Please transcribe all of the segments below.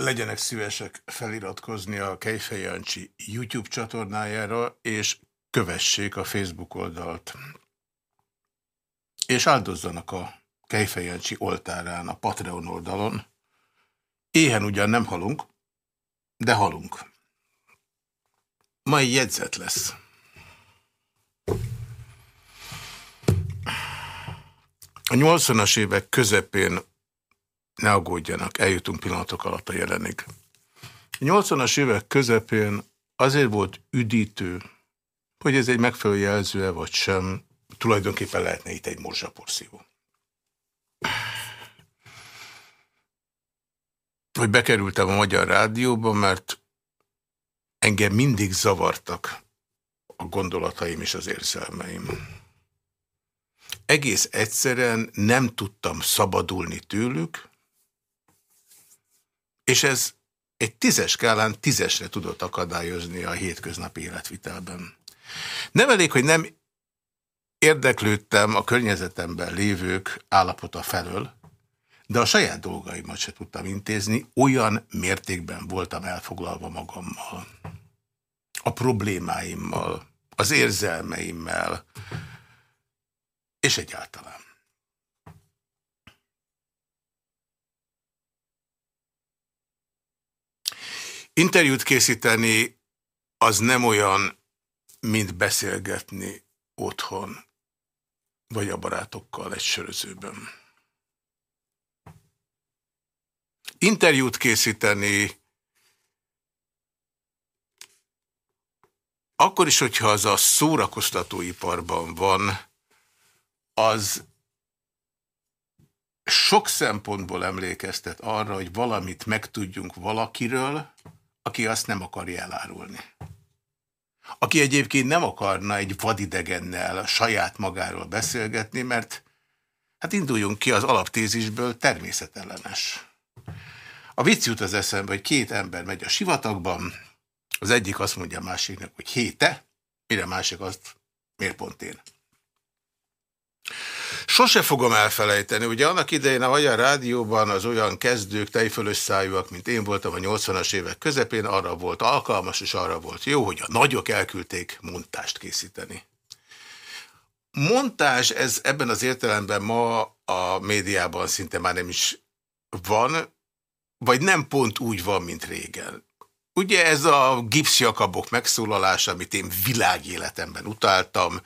legyenek szívesek feliratkozni a Kejfej Jancsi YouTube csatornájára, és kövessék a Facebook oldalt. És áldozzanak a Kejfej Jancsi oltárán, a Patreon oldalon. Éhen ugyan nem halunk, de halunk. Mai jegyzet lesz. A 80-as évek közepén ne aggódjanak, eljutunk pillanatok alatt a jelenig. A 80-as évek közepén azért volt üdítő, hogy ez egy megfelelő jelző vagy sem, tulajdonképpen lehetne itt egy morzsaporszívó. Hogy bekerültem a Magyar Rádióba, mert engem mindig zavartak a gondolataim és az érzelmeim. Egész egyszerűen nem tudtam szabadulni tőlük, és ez egy tízes skálán tízesre tudott akadályozni a hétköznapi életvitelben. Nem elég, hogy nem érdeklődtem a környezetemben lévők állapota felől, de a saját dolgaimat se tudtam intézni, olyan mértékben voltam elfoglalva magammal. A problémáimmal, az érzelmeimmel, és egyáltalán. Interjút készíteni az nem olyan, mint beszélgetni otthon, vagy a barátokkal egy sörözőben. Interjút készíteni akkor is, hogyha az a szórakoztatóiparban van, az sok szempontból emlékeztet arra, hogy valamit megtudjunk valakiről, aki azt nem akarja elárulni. Aki egyébként nem akarna egy vadidegennel saját magáról beszélgetni, mert hát induljunk ki az alaptézisből természetellenes. A vicc jut az eszembe, hogy két ember megy a sivatagban, az egyik azt mondja a másiknak, hogy héte, mire másik azt, miért pont én? Sose fogom elfelejteni, ugye annak idején a Magyar Rádióban az olyan kezdők, tejfölös szájúak, mint én voltam a 80-as évek közepén, arra volt alkalmas, és arra volt jó, hogy a nagyok elküldték montást készíteni. Montás, ez ebben az értelemben ma a médiában szinte már nem is van, vagy nem pont úgy van, mint régen. Ugye ez a gipszjakabok megszólalása, amit én világéletemben utáltam.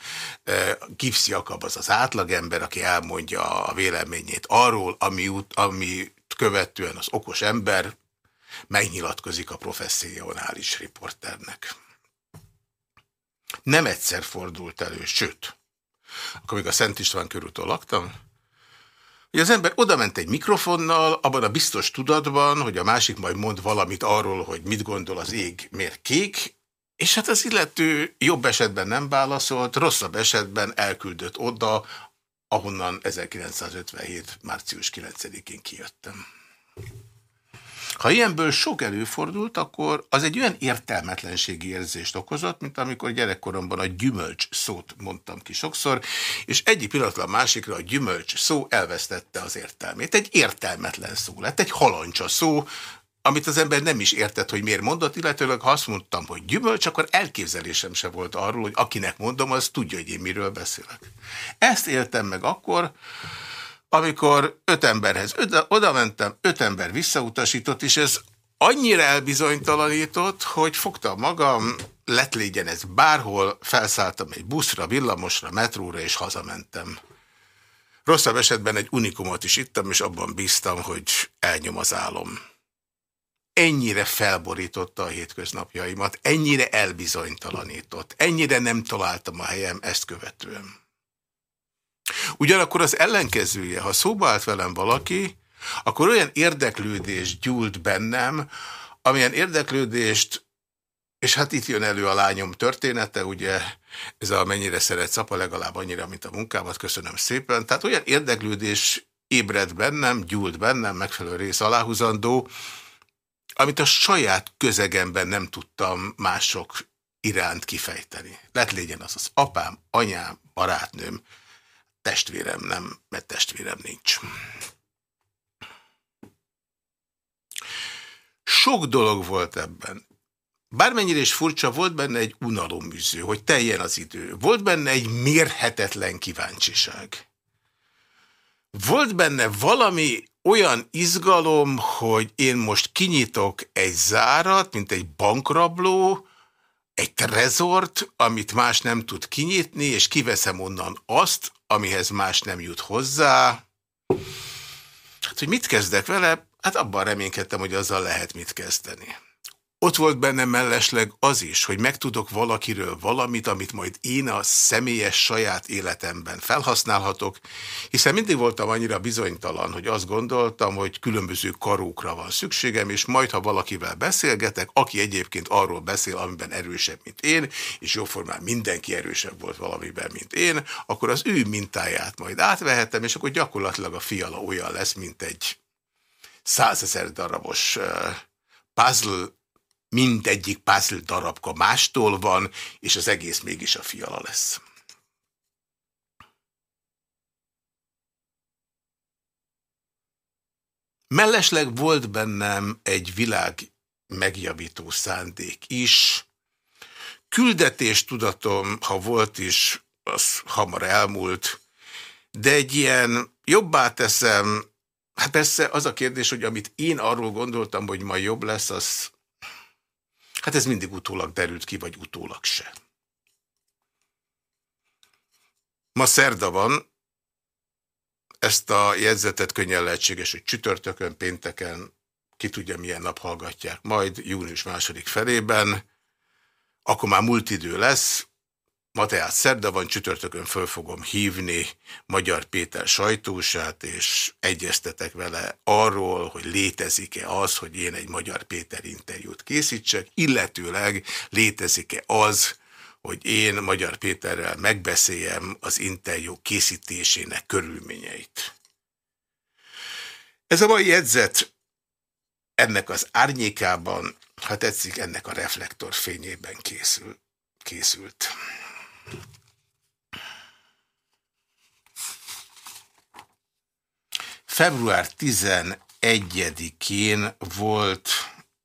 Gipsz Jakab az az átlagember, aki elmondja a véleményét arról, ami, ami követően az okos ember megnyilatkozik a professzionális riporternek. Nem egyszer fordult elő, sőt, akkor még a Szent István körúton laktam, hogy az ember oda ment egy mikrofonnal, abban a biztos tudatban, hogy a másik majd mond valamit arról, hogy mit gondol az ég, miért kék, és hát az illető jobb esetben nem válaszolt, rosszabb esetben elküldött oda, ahonnan 1957. március 9-én kijöttem. Ha ilyenből sok előfordult, akkor az egy olyan értelmetlenségi érzést okozott, mint amikor gyerekkoromban a gyümölcs szót mondtam ki sokszor, és egyik pillanatra a másikra a gyümölcs szó elvesztette az értelmét. Egy értelmetlen szó lett, egy halancsa szó, amit az ember nem is értett, hogy miért mondott, illetőleg ha azt mondtam, hogy gyümölcs, akkor elképzelésem se volt arról, hogy akinek mondom, az tudja, hogy én miről beszélek. Ezt éltem meg akkor, amikor öt emberhez oda mentem, öt ember visszautasított, és ez annyira elbizonytalanított, hogy fogtam magam, lett légyen ez bárhol, felszálltam egy buszra, villamosra, metróra, és hazamentem. Rosszabb esetben egy unikumot is ittam, és abban bíztam, hogy elnyom az álom. Ennyire felborította a hétköznapjaimat, ennyire elbizonytalanított, ennyire nem találtam a helyem ezt követően. Ugyanakkor az ellenkezője, ha szóba állt velem valaki, akkor olyan érdeklődés gyúlt bennem, amilyen érdeklődést, és hát itt jön elő a lányom története, ugye ez a mennyire szeret szapa, legalább annyira, mint a munkámat, köszönöm szépen. Tehát olyan érdeklődés ébredt bennem, gyúlt bennem, megfelelő rész aláhuzandó, amit a saját közegemben nem tudtam mások iránt kifejteni. Lett légyen az az apám, anyám, barátnőm, testvérem nem, mert testvérem nincs. Sok dolog volt ebben. Bármennyire is furcsa, volt benne egy unaloműző, hogy teljen az idő. Volt benne egy mérhetetlen kíváncsiság. Volt benne valami olyan izgalom, hogy én most kinyitok egy zárat, mint egy bankrabló, egy trezort, amit más nem tud kinyitni, és kiveszem onnan azt, amihez más nem jut hozzá. Hát, hogy mit kezdek vele? Hát abban reménykedtem, hogy azzal lehet mit kezdeni. Ott volt bennem mellesleg az is, hogy megtudok valakiről valamit, amit majd én a személyes saját életemben felhasználhatok, hiszen mindig voltam annyira bizonytalan, hogy azt gondoltam, hogy különböző karókra van szükségem, és majd, ha valakivel beszélgetek, aki egyébként arról beszél, amiben erősebb, mint én, és jóformán mindenki erősebb volt valamiben, mint én, akkor az ő mintáját majd átvehetem, és akkor gyakorlatilag a fiala olyan lesz, mint egy százezer darabos puzzle mindegyik puzzle darabka mástól van, és az egész mégis a fiala lesz. Mellesleg volt bennem egy világ megjavító szándék is. Küldetés tudatom, ha volt is, az hamar elmúlt, de egy ilyen jobbá teszem, hát persze az a kérdés, hogy amit én arról gondoltam, hogy ma jobb lesz, az Hát ez mindig utólag derült ki, vagy utólag se. Ma szerda van, ezt a jegyzetet könnyen lehetséges, hogy csütörtökön, pénteken, ki tudja milyen nap hallgatják, majd június második felében, akkor már múlt idő lesz, Ma tehát szerda van, csütörtökön föl fogom hívni Magyar Péter sajtósát, és egyeztetek vele arról, hogy létezik-e az, hogy én egy Magyar Péter interjút készítsek, illetőleg létezik-e az, hogy én Magyar Péterrel megbeszéljem az interjú készítésének körülményeit. Ez a mai jegyzet ennek az árnyékában, ha tetszik, ennek a reflektorfényében készül, készült. Február 11-én volt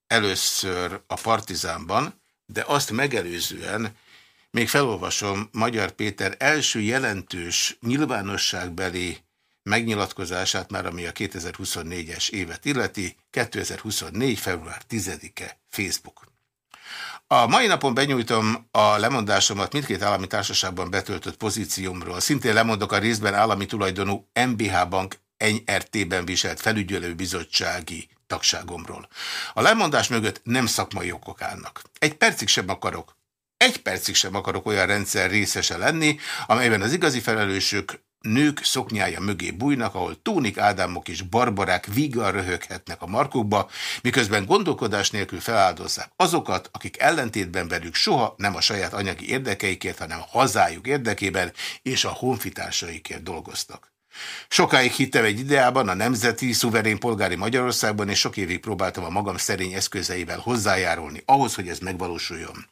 először a Partizánban, de azt megelőzően még felolvasom Magyar Péter első jelentős nyilvánosságbeli megnyilatkozását, már ami a 2024-es évet illeti, 2024. február 10-e Facebook. A mai napon benyújtom a lemondásomat mindkét állami társaságban betöltött pozíciómról. Szintén lemondok a részben állami tulajdonú MBH Bank NRT-ben viselt felügyelőbizottsági tagságomról. A lemondás mögött nem szakmai okok állnak. Egy percig sem akarok, egy percig sem akarok olyan rendszer részese lenni, amelyben az igazi felelősök nők szoknyája mögé bújnak, ahol Tónik Ádámok és Barbarák vígan röhöghetnek a markukba, miközben gondolkodás nélkül feláldozzák azokat, akik ellentétben velük soha nem a saját anyagi érdekeikért, hanem a hazájuk érdekében és a honfitársaikért dolgoztak. Sokáig hittem egy ideában a nemzeti, szuverén polgári Magyarországban, és sok évig próbáltam a magam szerény eszközeivel hozzájárulni ahhoz, hogy ez megvalósuljon.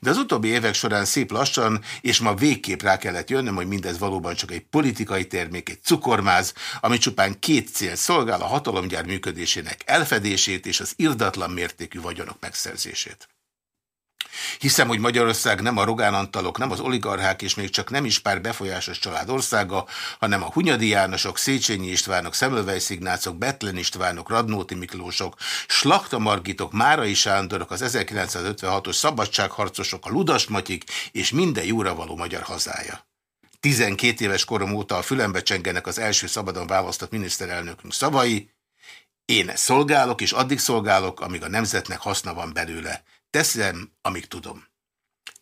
De az utóbbi évek során szép lassan, és ma végképp rá kellett jönnöm, hogy mindez valóban csak egy politikai termék, egy cukormáz, ami csupán két cél szolgál a hatalomgyár működésének elfedését és az irdatlan mértékű vagyonok megszerzését. Hiszem, hogy Magyarország nem a Rogán Antalok, nem az oligarchák, és még csak nem is pár befolyásos család országa, hanem a Hunyadi Jánosok, Széchenyi Istvánok, Szemölvej Ignácok, Betlen Istvánok, Radnóti Miklósok, Slakta Margitok, Márai Sándorok, az 1956-os szabadságharcosok, a Ludas Matyik és minden jóra való magyar hazája. 12 éves korom óta a fülembe csengenek az első szabadon választott miniszterelnökünk szavai, én szolgálok, és addig szolgálok, amíg a nemzetnek haszna van belőle. Teszem, amíg tudom.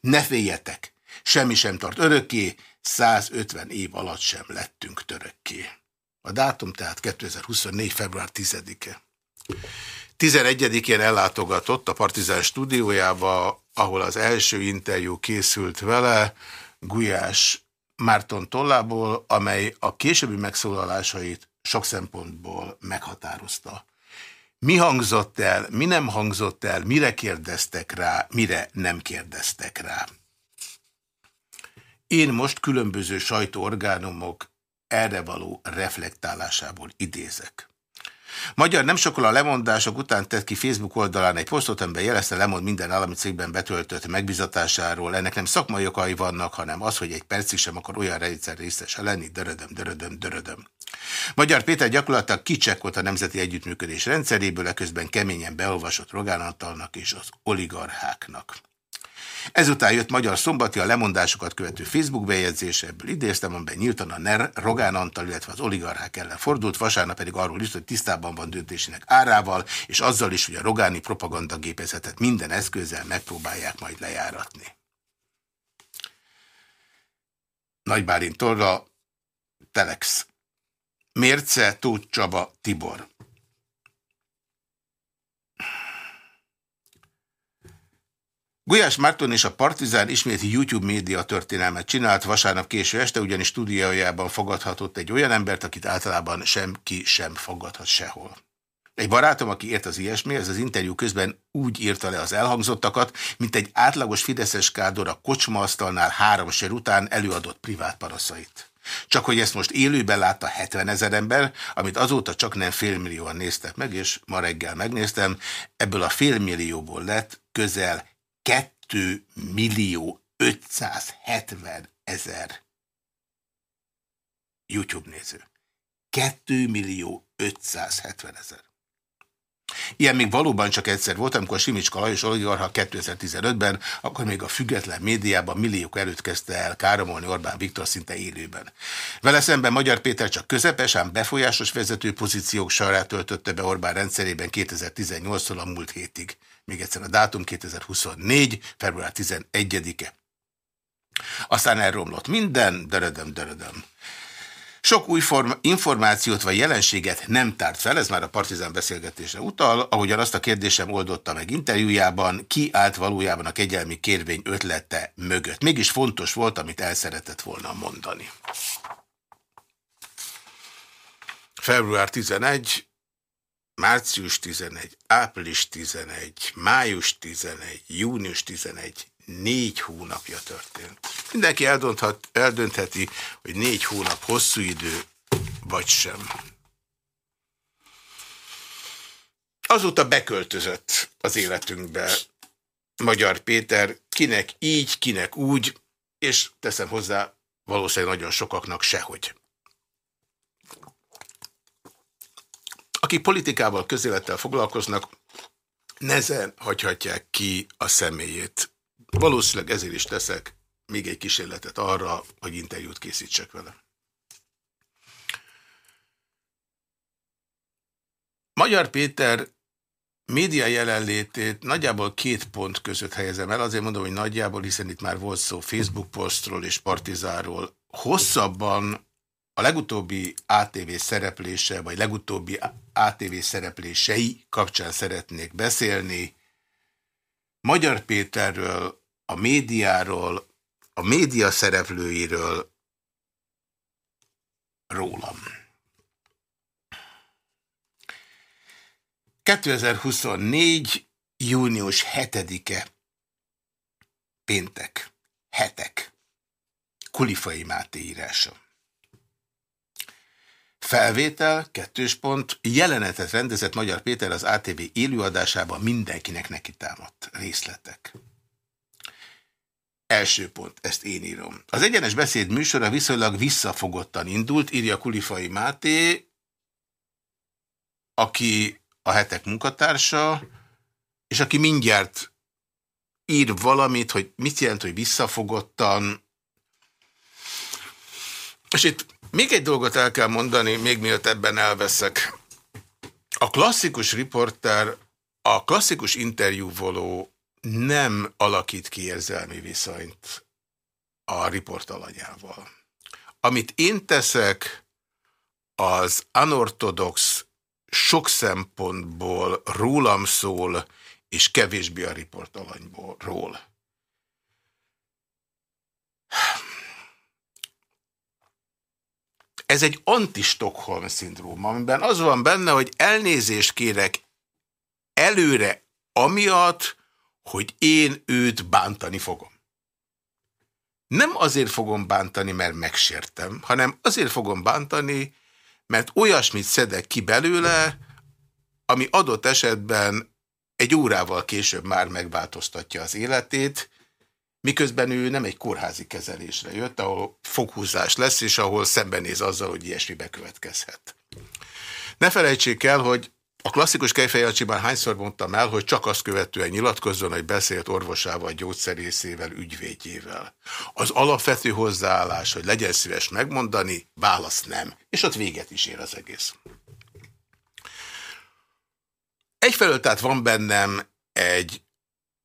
Ne féljetek, semmi sem tart örökké, 150 év alatt sem lettünk törökké. A dátum tehát 2024. február 10-e. 11-én ellátogatott a Partizán stúdiójába, ahol az első interjú készült vele, Gulyás Márton tollából, amely a későbbi megszólalásait sok szempontból meghatározta. Mi hangzott el, mi nem hangzott el, mire kérdeztek rá, mire nem kérdeztek rá. Én most különböző sajtóorgánumok erre való reflektálásából idézek. Magyar nem sokkal a lemondások után tett ki Facebook oldalán egy posztot, amiben jelezte lemond minden állami cégben betöltött megbizatásáról. Ennek nem szakmai okai vannak, hanem az, hogy egy percig sem akar olyan rendszer részese lenni. Dörödöm, dörödöm, dörödöm. Magyar Péter gyakorlatilag kicsekkolt a Nemzeti Együttműködés rendszeréből, eközben keményen beolvasott Rogán Antalnak és az oligarcháknak. Ezután jött Magyar Szombati a lemondásokat követő Facebook bejegyzése, ebből idéztem, amiben nyíltan a NER Rogán Antal, illetve az oligarchák ellen fordult, vasárnap pedig arról is, hogy tisztában van döntésének árával, és azzal is, hogy a rogáni propagandagépezetet minden eszközzel megpróbálják majd lejáratni. Nagybálint Torra, Telex. Mérce, Tóth Csaba, Tibor. Gulyás Márton és a Partizán ismét YouTube média történelmet csinált, vasárnap késő este, ugyanis stúdiójában fogadhatott egy olyan embert, akit általában semki sem fogadhat sehol. Egy barátom, aki ért az ilyesmi, ez az interjú közben úgy írta le az elhangzottakat, mint egy átlagos Fideszes kádor a kocsmaasztalnál három ser után előadott privát paraszait. Csak hogy ezt most élőben látta 70 ezer ember, amit azóta csak nem félmillióan néztek meg, és ma reggel megnéztem, ebből a félmillióból lett közel 2 millió 570 ezer YouTube néző. 2 millió 570 ezer. Ilyen még valóban csak egyszer volt, amikor Simicska Lajos oligarha 2015-ben, akkor még a független médiában milliók előtt kezdte el káromolni Orbán Viktor szinte élőben. Vele szemben Magyar Péter csak közepes, ám befolyásos vezető pozíciók sorát töltötte be Orbán rendszerében 2018-tól a múlt hétig. Még egyszer a dátum 2024. február 11-e. Aztán elromlott minden, dörödöm, dörödöm. Sok új form információt vagy jelenséget nem tárt fel, ez már a partizán beszélgetésre utal, ahogyan azt a kérdésem oldotta meg interjújában, ki állt valójában a kegyelmi kérvény ötlete mögött. Mégis fontos volt, amit el szeretett volna mondani. Február 11, március 11, április 11, május 11, június 11, négy hónapja történt. Mindenki eldönthet, eldöntheti, hogy négy hónap hosszú idő, vagy sem. Azóta beköltözött az életünkbe Magyar Péter, kinek így, kinek úgy, és teszem hozzá, valószínűleg nagyon sokaknak sehogy. Akik politikával, közélettel foglalkoznak, nezen hagyhatják ki a személyét. Valószínűleg ezért is teszek még egy kísérletet arra, hogy interjút készítsek vele. Magyar Péter média jelenlétét nagyjából két pont között helyezem el. Azért mondom, hogy nagyjából, hiszen itt már volt szó Facebook posztról és Partizáról. Hosszabban a legutóbbi ATV szereplése, vagy legutóbbi ATV szereplései kapcsán szeretnék beszélni. Magyar Péterről, a médiáról, a média szereplőiről, rólam. 2024. június 7-e péntek, hetek, Kulifai Máté írása. Felvétel, kettős pont, jelenetet rendezett Magyar Péter az ATV élőadásában mindenkinek neki támadt részletek. Első pont, ezt én írom. Az egyenes beszéd műsora viszonylag visszafogottan indult, írja Kulifai Máté, aki a hetek munkatársa, és aki mindjárt ír valamit, hogy mit jelent, hogy visszafogottan. És itt még egy dolgot el kell mondani, még mielőtt ebben elveszek. A klasszikus riporter, a klasszikus interjúvoló nem alakít ki érzelmi viszonyt a riportalanyával. Amit én teszek, az anortodox sok szempontból rólam szól, és kevésbé a riportalanyról. Ez egy anti-Stockholm szindróma, amiben az van benne, hogy elnézést kérek előre amiatt, hogy én őt bántani fogom. Nem azért fogom bántani, mert megsértem, hanem azért fogom bántani, mert olyasmit szedek ki belőle, ami adott esetben egy órával később már megváltoztatja az életét, miközben ő nem egy kórházi kezelésre jött, ahol foghúzás lesz, és ahol szembenéz azzal, hogy ilyesmi bekövetkezhet. Ne felejtsék el, hogy a klasszikus Kejfejancsi már hányszor mondtam el, hogy csak azt követően nyilatkozzon, hogy beszélt orvosával, gyógyszerészével, ügyvédjével. Az alapvető hozzáállás, hogy legyen szíves megmondani, válasz nem. És ott véget is ér az egész. Egyfelől tehát van bennem egy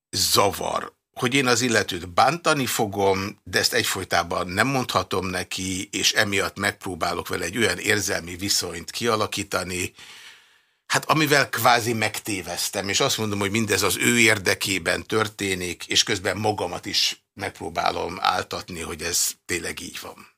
zavar, hogy én az illetőt bántani fogom, de ezt egyfolytában nem mondhatom neki, és emiatt megpróbálok vele egy olyan érzelmi viszonyt kialakítani, hát amivel kvázi megtéveztem, és azt mondom, hogy mindez az ő érdekében történik, és közben magamat is megpróbálom áltatni, hogy ez tényleg így van.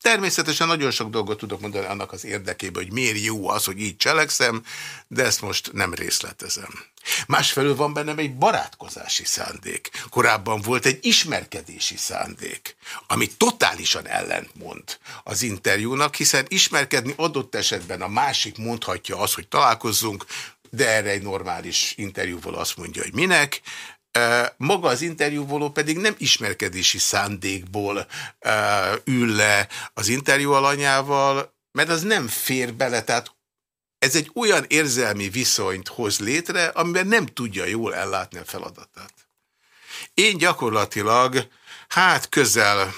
Természetesen nagyon sok dolgot tudok mondani annak az érdekében, hogy miért jó az, hogy így cselekszem, de ezt most nem részletezem. Másfelől van bennem egy barátkozási szándék. Korábban volt egy ismerkedési szándék, ami totálisan ellentmond az interjúnak, hiszen ismerkedni adott esetben a másik mondhatja azt, hogy találkozzunk, de erre egy normális interjúval azt mondja, hogy minek, maga az interjúvoló pedig nem ismerkedési szándékból ül le az interjú alanyával, mert az nem fér bele, tehát ez egy olyan érzelmi viszonyt hoz létre, amiben nem tudja jól ellátni a feladatát. Én gyakorlatilag, hát közel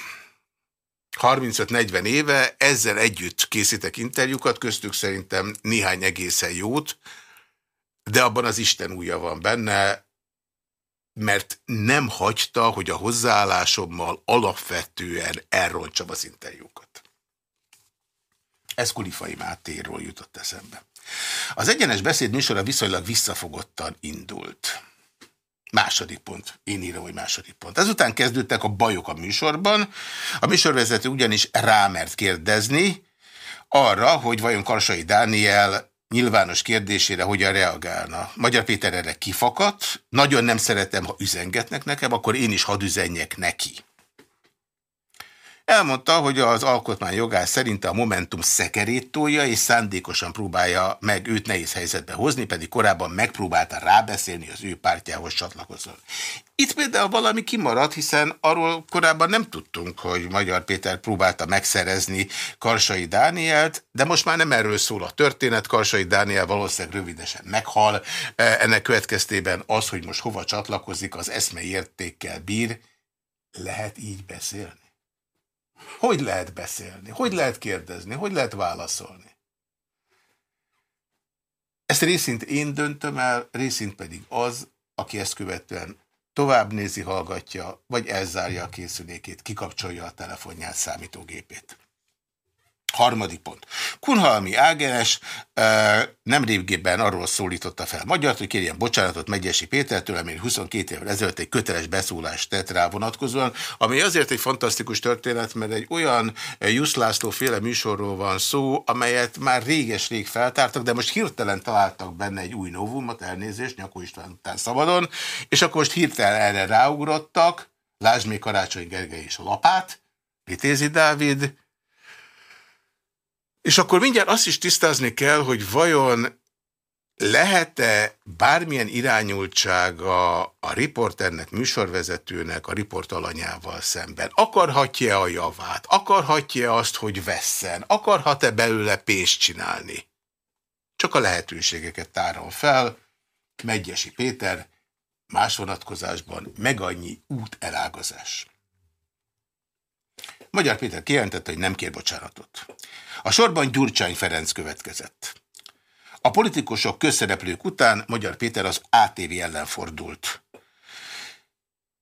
35-40 éve ezzel együtt készítek interjúkat, köztük szerintem néhány egészen jót, de abban az Isten újja van benne, mert nem hagyta, hogy a hozzáállásommal alapvetően elrontsam az interjúkat. Ez Kulifai Mátéról jutott eszembe. Az egyenes beszéd műsora viszonylag visszafogottan indult. Második pont. Én írom, hogy második pont. Ezután kezdődtek a bajok a műsorban. A műsorvezető ugyanis rámert kérdezni arra, hogy vajon Karsai Dániel nyilvános kérdésére hogyan reagálna. Magyar Péter erre kifakadt, nagyon nem szeretem, ha üzengetnek nekem, akkor én is hadd üzenjek neki. Elmondta, hogy az alkotmány jogás szerint a Momentum szekerét tolja, és szándékosan próbálja meg őt nehéz helyzetbe hozni, pedig korábban megpróbálta rábeszélni az ő pártjához csatlakozni. Itt például valami kimaradt, hiszen arról korábban nem tudtunk, hogy Magyar Péter próbálta megszerezni Karsai Dánielt, de most már nem erről szól a történet. Karsai Dániel valószínűleg rövidesen meghal. Ennek következtében az, hogy most hova csatlakozik, az eszmei értékkel bír. Lehet így beszélni? Hogy lehet beszélni? Hogy lehet kérdezni? Hogy lehet válaszolni? Ezt részint én döntöm el, részint pedig az, aki ezt követően tovább nézi, hallgatja, vagy elzárja a készülékét, kikapcsolja a telefonját, számítógépét. Harmadik pont. Kunhalmi Ágenes nem régében arról szólította fel Magyart, hogy kérjen bocsánatot Megyesi Pétertől, ami 22 évvel ezelőtt egy köteles beszólást tett rá vonatkozóan, ami azért egy fantasztikus történet, mert egy olyan Jusz László féle műsorról van szó, amelyet már réges-rég feltártak, de most hirtelen találtak benne egy új novumot, elnézést, Nyakó István után szabadon, és akkor most hirtelen erre ráugrottak, lásd még Karácsony Gergely és a lapát, Vitézi Dávid, és akkor mindjárt azt is tisztázni kell, hogy vajon lehet-e bármilyen irányultsága a riporternek, műsorvezetőnek a riportalanyával szemben? Akarhatja a javát? Akarhatja azt, hogy vesszen? Akarhat-e belőle pénzt csinálni? Csak a lehetőségeket tárom fel. Megyesi Péter, más vonatkozásban meg annyi út elágazás. Magyar Péter kijelentette, hogy nem kér bocsánatot. A sorban Gyurcsány Ferenc következett. A politikusok közszereplők után Magyar Péter az ATV ellen fordult.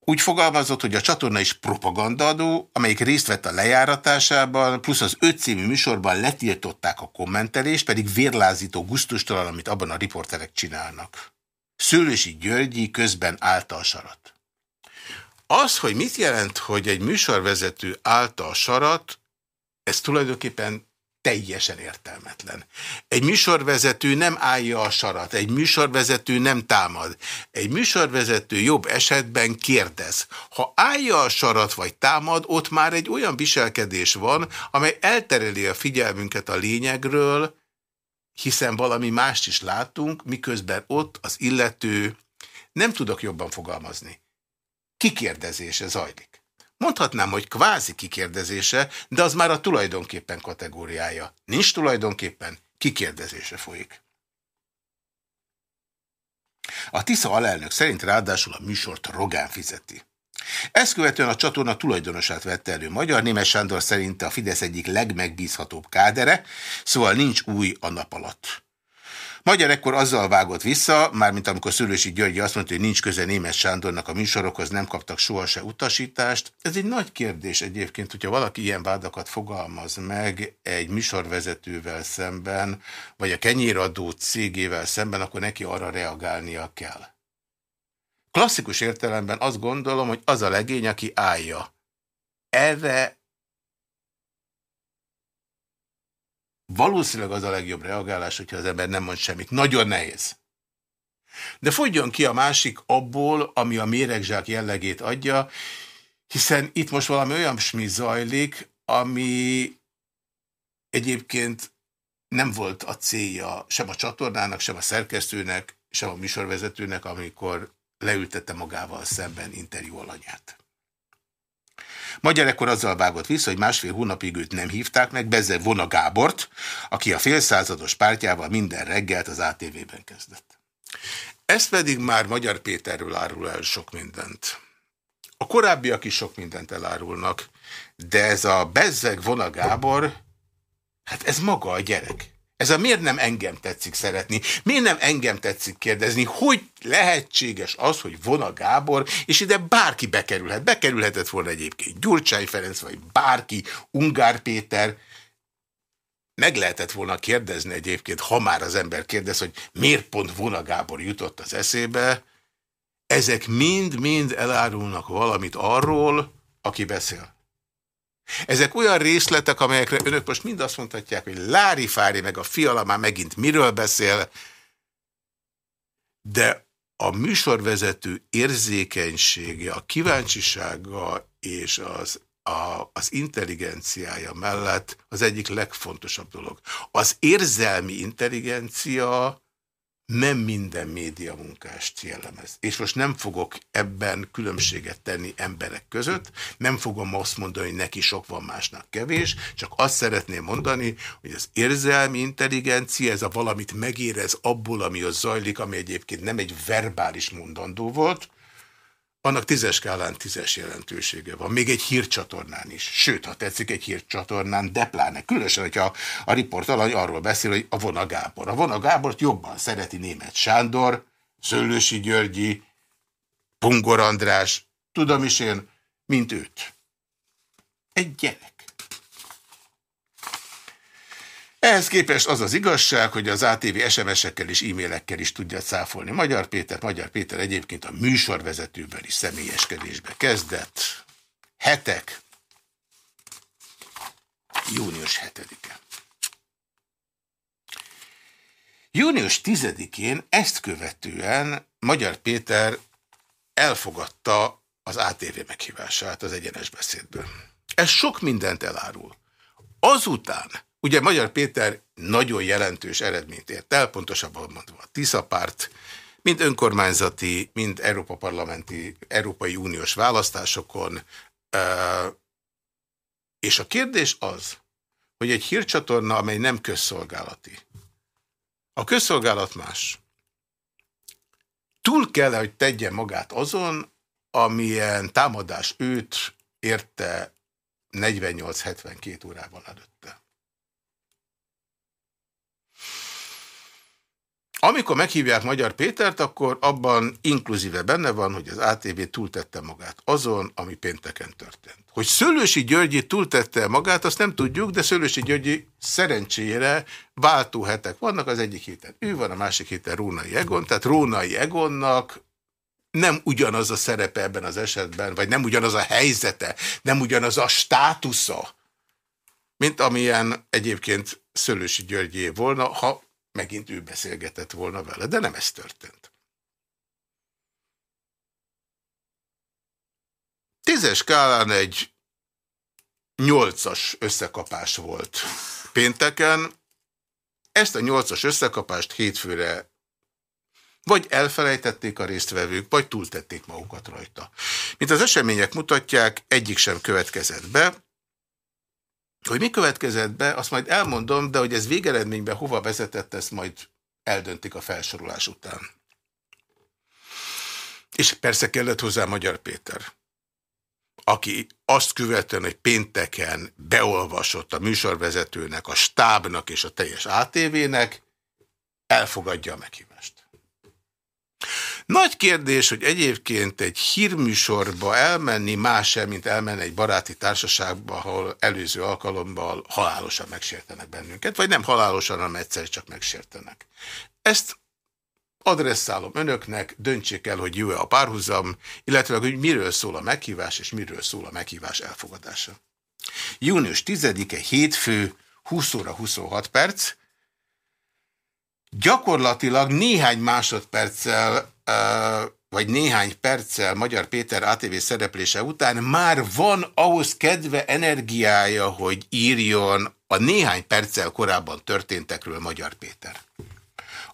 Úgy fogalmazott, hogy a csatorna is propagandaadó, amelyik részt vett a lejáratásában, plusz az öt című műsorban letiltották a kommentelést, pedig vérlázító guztustalan, amit abban a riporterek csinálnak. Szőlősi Györgyi közben állta a sarat. Az, hogy mit jelent, hogy egy műsorvezető állta a sarat, ez tulajdonképpen teljesen értelmetlen. Egy műsorvezető nem állja a sarat, egy műsorvezető nem támad. Egy műsorvezető jobb esetben kérdez. Ha állja a sarat vagy támad, ott már egy olyan viselkedés van, amely eltereli a figyelmünket a lényegről, hiszen valami mást is látunk, miközben ott az illető, nem tudok jobban fogalmazni, kikérdezése zajlik. Mondhatnám, hogy kvázi kikérdezése, de az már a tulajdonképpen kategóriája. Nincs tulajdonképpen, kikérdezése folyik. A Tisza alelnök szerint ráadásul a műsort Rogán fizeti. Ezt követően a csatorna tulajdonosát vette elő Magyar Némes Sándor szerint a Fidesz egyik legmegbízhatóbb kádere, szóval nincs új a nap alatt. Magyar ekkor azzal vágott vissza, mármint amikor Szülősi György azt mondta, hogy nincs köze Némes Sándornak a műsorokhoz, nem kaptak soha se utasítást. Ez egy nagy kérdés egyébként, hogyha valaki ilyen vádakat fogalmaz meg egy műsorvezetővel szemben, vagy a kenyéradó cégével szemben, akkor neki arra reagálnia kell. Klasszikus értelemben azt gondolom, hogy az a legény, aki állja. Erre Valószínűleg az a legjobb reagálás, hogyha az ember nem mond semmit. Nagyon nehéz. De fogjon ki a másik abból, ami a méregzsák jellegét adja, hiszen itt most valami olyasmi zajlik, ami egyébként nem volt a célja sem a csatornának, sem a szerkesztőnek, sem a műsorvezetőnek, amikor leültette magával szemben interjú alanyát. Magyar ekkor azzal vágott vissza, hogy másfél hónapig őt nem hívták meg, Bezze Vona Gábort, aki a félszázados pártjával minden reggelt az ATV-ben kezdett. Ez pedig már Magyar Péterről árul el sok mindent. A korábbiak is sok mindent elárulnak, de ez a Bezzeg Vona Gábor, hát ez maga a gyerek. Ez a miért nem engem tetszik szeretni? Miért nem engem tetszik kérdezni? Hogy lehetséges az, hogy Vona Gábor, és ide bárki bekerülhet. Bekerülhetett volna egyébként Gyurcsány Ferenc, vagy bárki, Ungár Péter. Meg lehetett volna kérdezni egyébként, ha már az ember kérdez, hogy miért pont Vona Gábor jutott az eszébe. Ezek mind-mind elárulnak valamit arról, aki beszél. Ezek olyan részletek, amelyekre önök most mind azt mondhatják, hogy Lári Fári meg a fiala már megint miről beszél, de a műsorvezető érzékenysége, a kíváncsisága és az, a, az intelligenciája mellett az egyik legfontosabb dolog. Az érzelmi intelligencia nem minden média munkást jellemez. És most nem fogok ebben különbséget tenni emberek között, nem fogom azt mondani, hogy neki sok van, másnak kevés, csak azt szeretném mondani, hogy az érzelmi intelligencia, ez a valamit megérez abból, ami az zajlik, ami egyébként nem egy verbális mondandó volt, annak tízes skálán tízes jelentősége van. Még egy hírcsatornán is. Sőt, ha tetszik, egy hírcsatornán, de pláne. Különösen, hogyha a riportalany arról beszél, hogy a Vona Gábor. A Vona Gábort jobban szereti német Sándor, Szőlősi Györgyi, Pungor András, tudom is én, mint őt. Egy gyerek. Ehhez képest az az igazság, hogy az ATV SMS-ekkel és e-mailekkel is tudja száfolni Magyar Péter. Magyar Péter egyébként a műsorvezetőben is személyeskedésbe kezdett. Hetek. Június 7-e. Június 10-én ezt követően Magyar Péter elfogadta az ATV meghívását az egyenes beszédből. Ez sok mindent elárul. Azután, Ugye Magyar Péter nagyon jelentős eredményt ért el, pontosabban mondva a Tisza párt, mind önkormányzati, mind Európa parlamenti, Európai Uniós választásokon. És a kérdés az, hogy egy hírcsatorna, amely nem közszolgálati. A közszolgálat más. Túl kell, hogy tegye magát azon, amilyen támadás őt érte 48-72 órával előtte. Amikor meghívják Magyar Pétert, akkor abban inkluzíve benne van, hogy az ATV túltette magát azon, ami pénteken történt. Hogy Szőlősi Györgyi túltette magát, azt nem tudjuk, de Szőlősi Györgyi szerencsére váltó hetek vannak, az egyik héten ő van, a másik héten Rónai Egon, tehát Rónai Egonnak nem ugyanaz a szerepe ebben az esetben, vagy nem ugyanaz a helyzete, nem ugyanaz a státusza, mint amilyen egyébként Szőlősi Györgyé volna, ha megint ő beszélgetett volna vele, de nem ez történt. Tízes skálán egy nyolcas összekapás volt pénteken. Ezt a nyolcas összekapást hétfőre vagy elfelejtették a résztvevők, vagy túltették magukat rajta. Mint az események mutatják, egyik sem következett be. Hogy mi következett be, azt majd elmondom, de hogy ez végeredményben hova vezetett, ezt majd eldöntik a felsorolás után. És persze kellett hozzá Magyar Péter, aki azt követően, hogy pénteken beolvasott a műsorvezetőnek, a stábnak és a teljes ATV-nek, elfogadja a meghívást. Nagy kérdés, hogy egyébként egy hírműsorba elmenni más sem, mint elmenni egy baráti társaságba, ahol előző alkalommal halálosan megsértenek bennünket, vagy nem halálosan, hanem egyszer csak megsértenek. Ezt adresszálom önöknek, döntsék el, hogy jó-e a párhuzam, illetve hogy miről szól a meghívás, és miről szól a meghívás elfogadása. Június 10-e hétfő, 20 óra 26 perc, gyakorlatilag néhány másodperccel vagy néhány perccel Magyar Péter ATV szereplése után már van ahhoz kedve, energiája, hogy írjon a néhány perccel korábban történtekről Magyar Péter.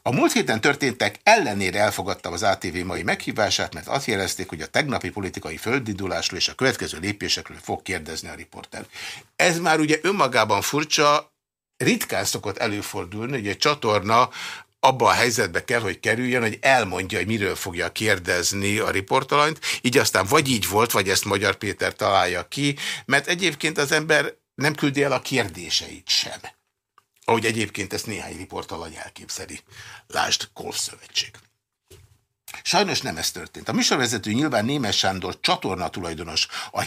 A múlt héten történtek ellenére elfogadtam az ATV mai meghívását, mert azt jelezték, hogy a tegnapi politikai földindulásról és a következő lépésekről fog kérdezni a riporter. Ez már ugye önmagában furcsa, ritkán szokott előfordulni, hogy egy csatorna abba a helyzetbe kell, hogy kerüljön, hogy elmondja, hogy miről fogja kérdezni a riportalanyt, így aztán vagy így volt, vagy ezt Magyar Péter találja ki, mert egyébként az ember nem küldi el a kérdéseit sem. Ahogy egyébként ezt néhány riportalany elképzeli. Lásd, Szövetség. Sajnos nem ez történt. A műsorvezető nyilván Némes Sándor csatorna tulajdonos, a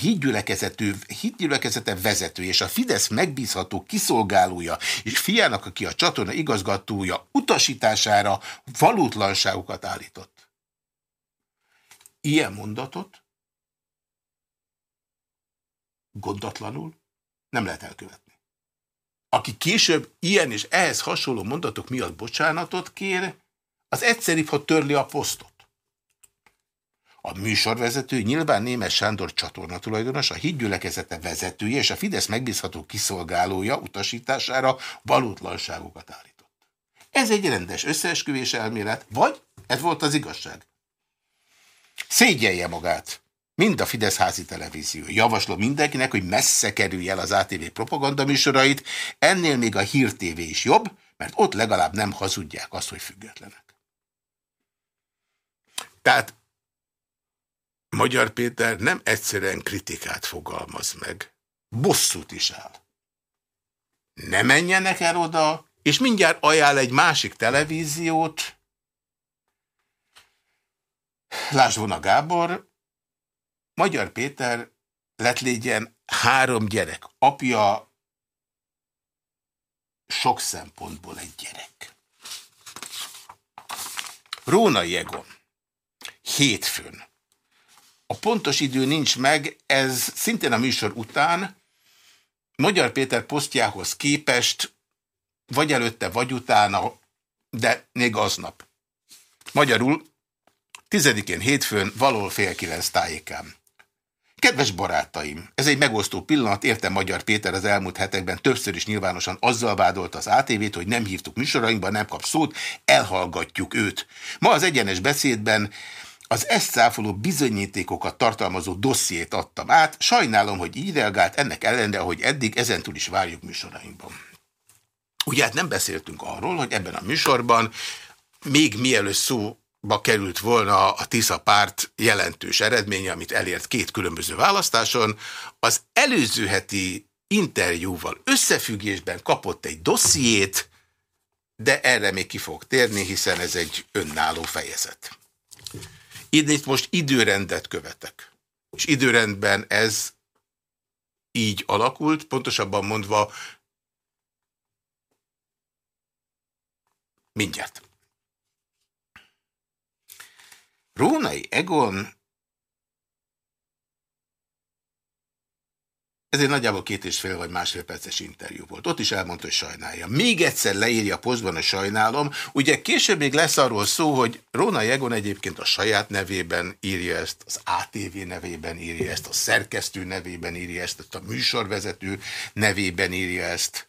hídgyülekezete vezető és a Fidesz megbízható kiszolgálója és fiának, aki a csatorna igazgatója utasítására valótlanságokat állított. Ilyen mondatot gondatlanul nem lehet elkövetni. Aki később ilyen és ehhez hasonló mondatok miatt bocsánatot kér, az egyszerűbb, ha törli a posztot. A műsorvezető nyilván Némes Sándor csatorna tulajdonos, a hídgyülekezete vezetője és a Fidesz megbízható kiszolgálója utasítására valótlanságokat állított. Ez egy rendes összeesküvés elmélet, vagy ez volt az igazság? Szégyelje magát! Mind a Fidesz házi televízió. Javaslom mindenkinek, hogy messze kerülj el az ATV propaganda műsorait, ennél még a Hír TV is jobb, mert ott legalább nem hazudják azt, hogy függetlenek. Tehát Magyar Péter nem egyszerűen kritikát fogalmaz meg, bosszút is áll. Ne menjenek el oda, és mindjárt ajánl egy másik televíziót. Lásd Vona Gábor, Magyar Péter lett légyen három gyerek. Apja sok szempontból egy gyerek. Rónai Egon. Hétfőn a pontos idő nincs meg, ez szintén a műsor után Magyar Péter posztjához képest vagy előtte, vagy utána, de még aznap. Magyarul, tizedikén hétfőn, való fél kilenc tájékán. Kedves barátaim, ez egy megosztó pillanat, értem Magyar Péter az elmúlt hetekben többször is nyilvánosan azzal vádolt az ATV-t, hogy nem hívtuk műsorainkba, nem kap szót, elhallgatjuk őt. Ma az egyenes beszédben az ezt száfoló bizonyítékokat tartalmazó dossziét adtam át. Sajnálom, hogy így reagált, ennek ellenére, hogy eddig ezentúl is várjuk műsorainkban. Ugye hát nem beszéltünk arról, hogy ebben a műsorban még mielőtt szóba került volna a Tisza párt jelentős eredménye, amit elért két különböző választáson, az előző heti interjúval összefüggésben kapott egy dossziét, de erre még ki fog térni, hiszen ez egy önálló fejezet. Én itt most időrendet követek. És időrendben ez így alakult, pontosabban mondva mindjárt. Rónai Egon Ez egy nagyjából két és fél vagy másfél perces interjú volt. Ott is elmondta, hogy sajnálja. Még egyszer leírja a posztban, hogy sajnálom. Ugye később még lesz arról szó, hogy Róna Jegon egyébként a saját nevében írja ezt, az ATV nevében írja ezt, a szerkesztő nevében írja ezt, a műsorvezető nevében írja ezt.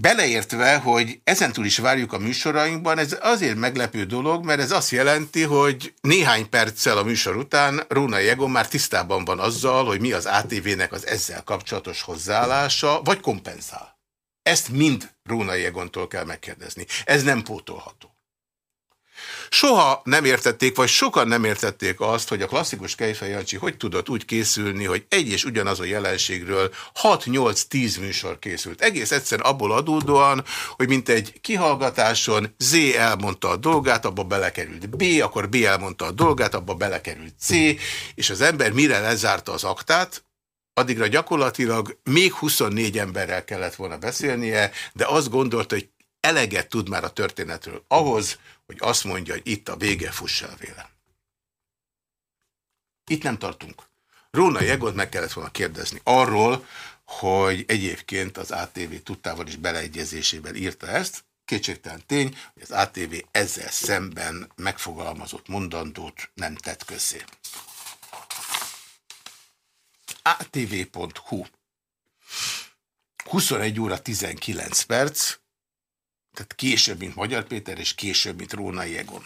Beleértve, hogy ezentúl is várjuk a műsorainkban, ez azért meglepő dolog, mert ez azt jelenti, hogy néhány perccel a műsor után Róna Jegon már tisztában van azzal, hogy mi az ATV-nek az ezzel kapcsolatos hozzáállása, vagy kompenzál. Ezt mind Róna Jegontól kell megkérdezni. Ez nem pótolható. Soha nem értették, vagy sokan nem értették azt, hogy a klasszikus Kejfej Jancsi hogy tudott úgy készülni, hogy egy és ugyanaz a jelenségről 6-8-10 műsor készült. Egész egyszerűen abból adódóan, hogy mint egy kihallgatáson Z elmondta a dolgát, abba belekerült B, akkor B elmondta a dolgát, abba belekerült C, és az ember mire lezárta az aktát, addigra gyakorlatilag még 24 emberrel kellett volna beszélnie, de azt gondolta, hogy eleget tud már a történetről ahhoz, hogy azt mondja, hogy itt a vége, fuss el vélem. Itt nem tartunk. Róna Jegod meg kellett volna kérdezni arról, hogy egyébként az ATV tudtával is beleegyezésével írta ezt. Kétségtelen tény, hogy az ATV ezzel szemben megfogalmazott mondandót nem tett közzé. ATV.hu 21 óra 19 perc, tehát később, mint Magyar Péter, és később, mint Róna Jegon.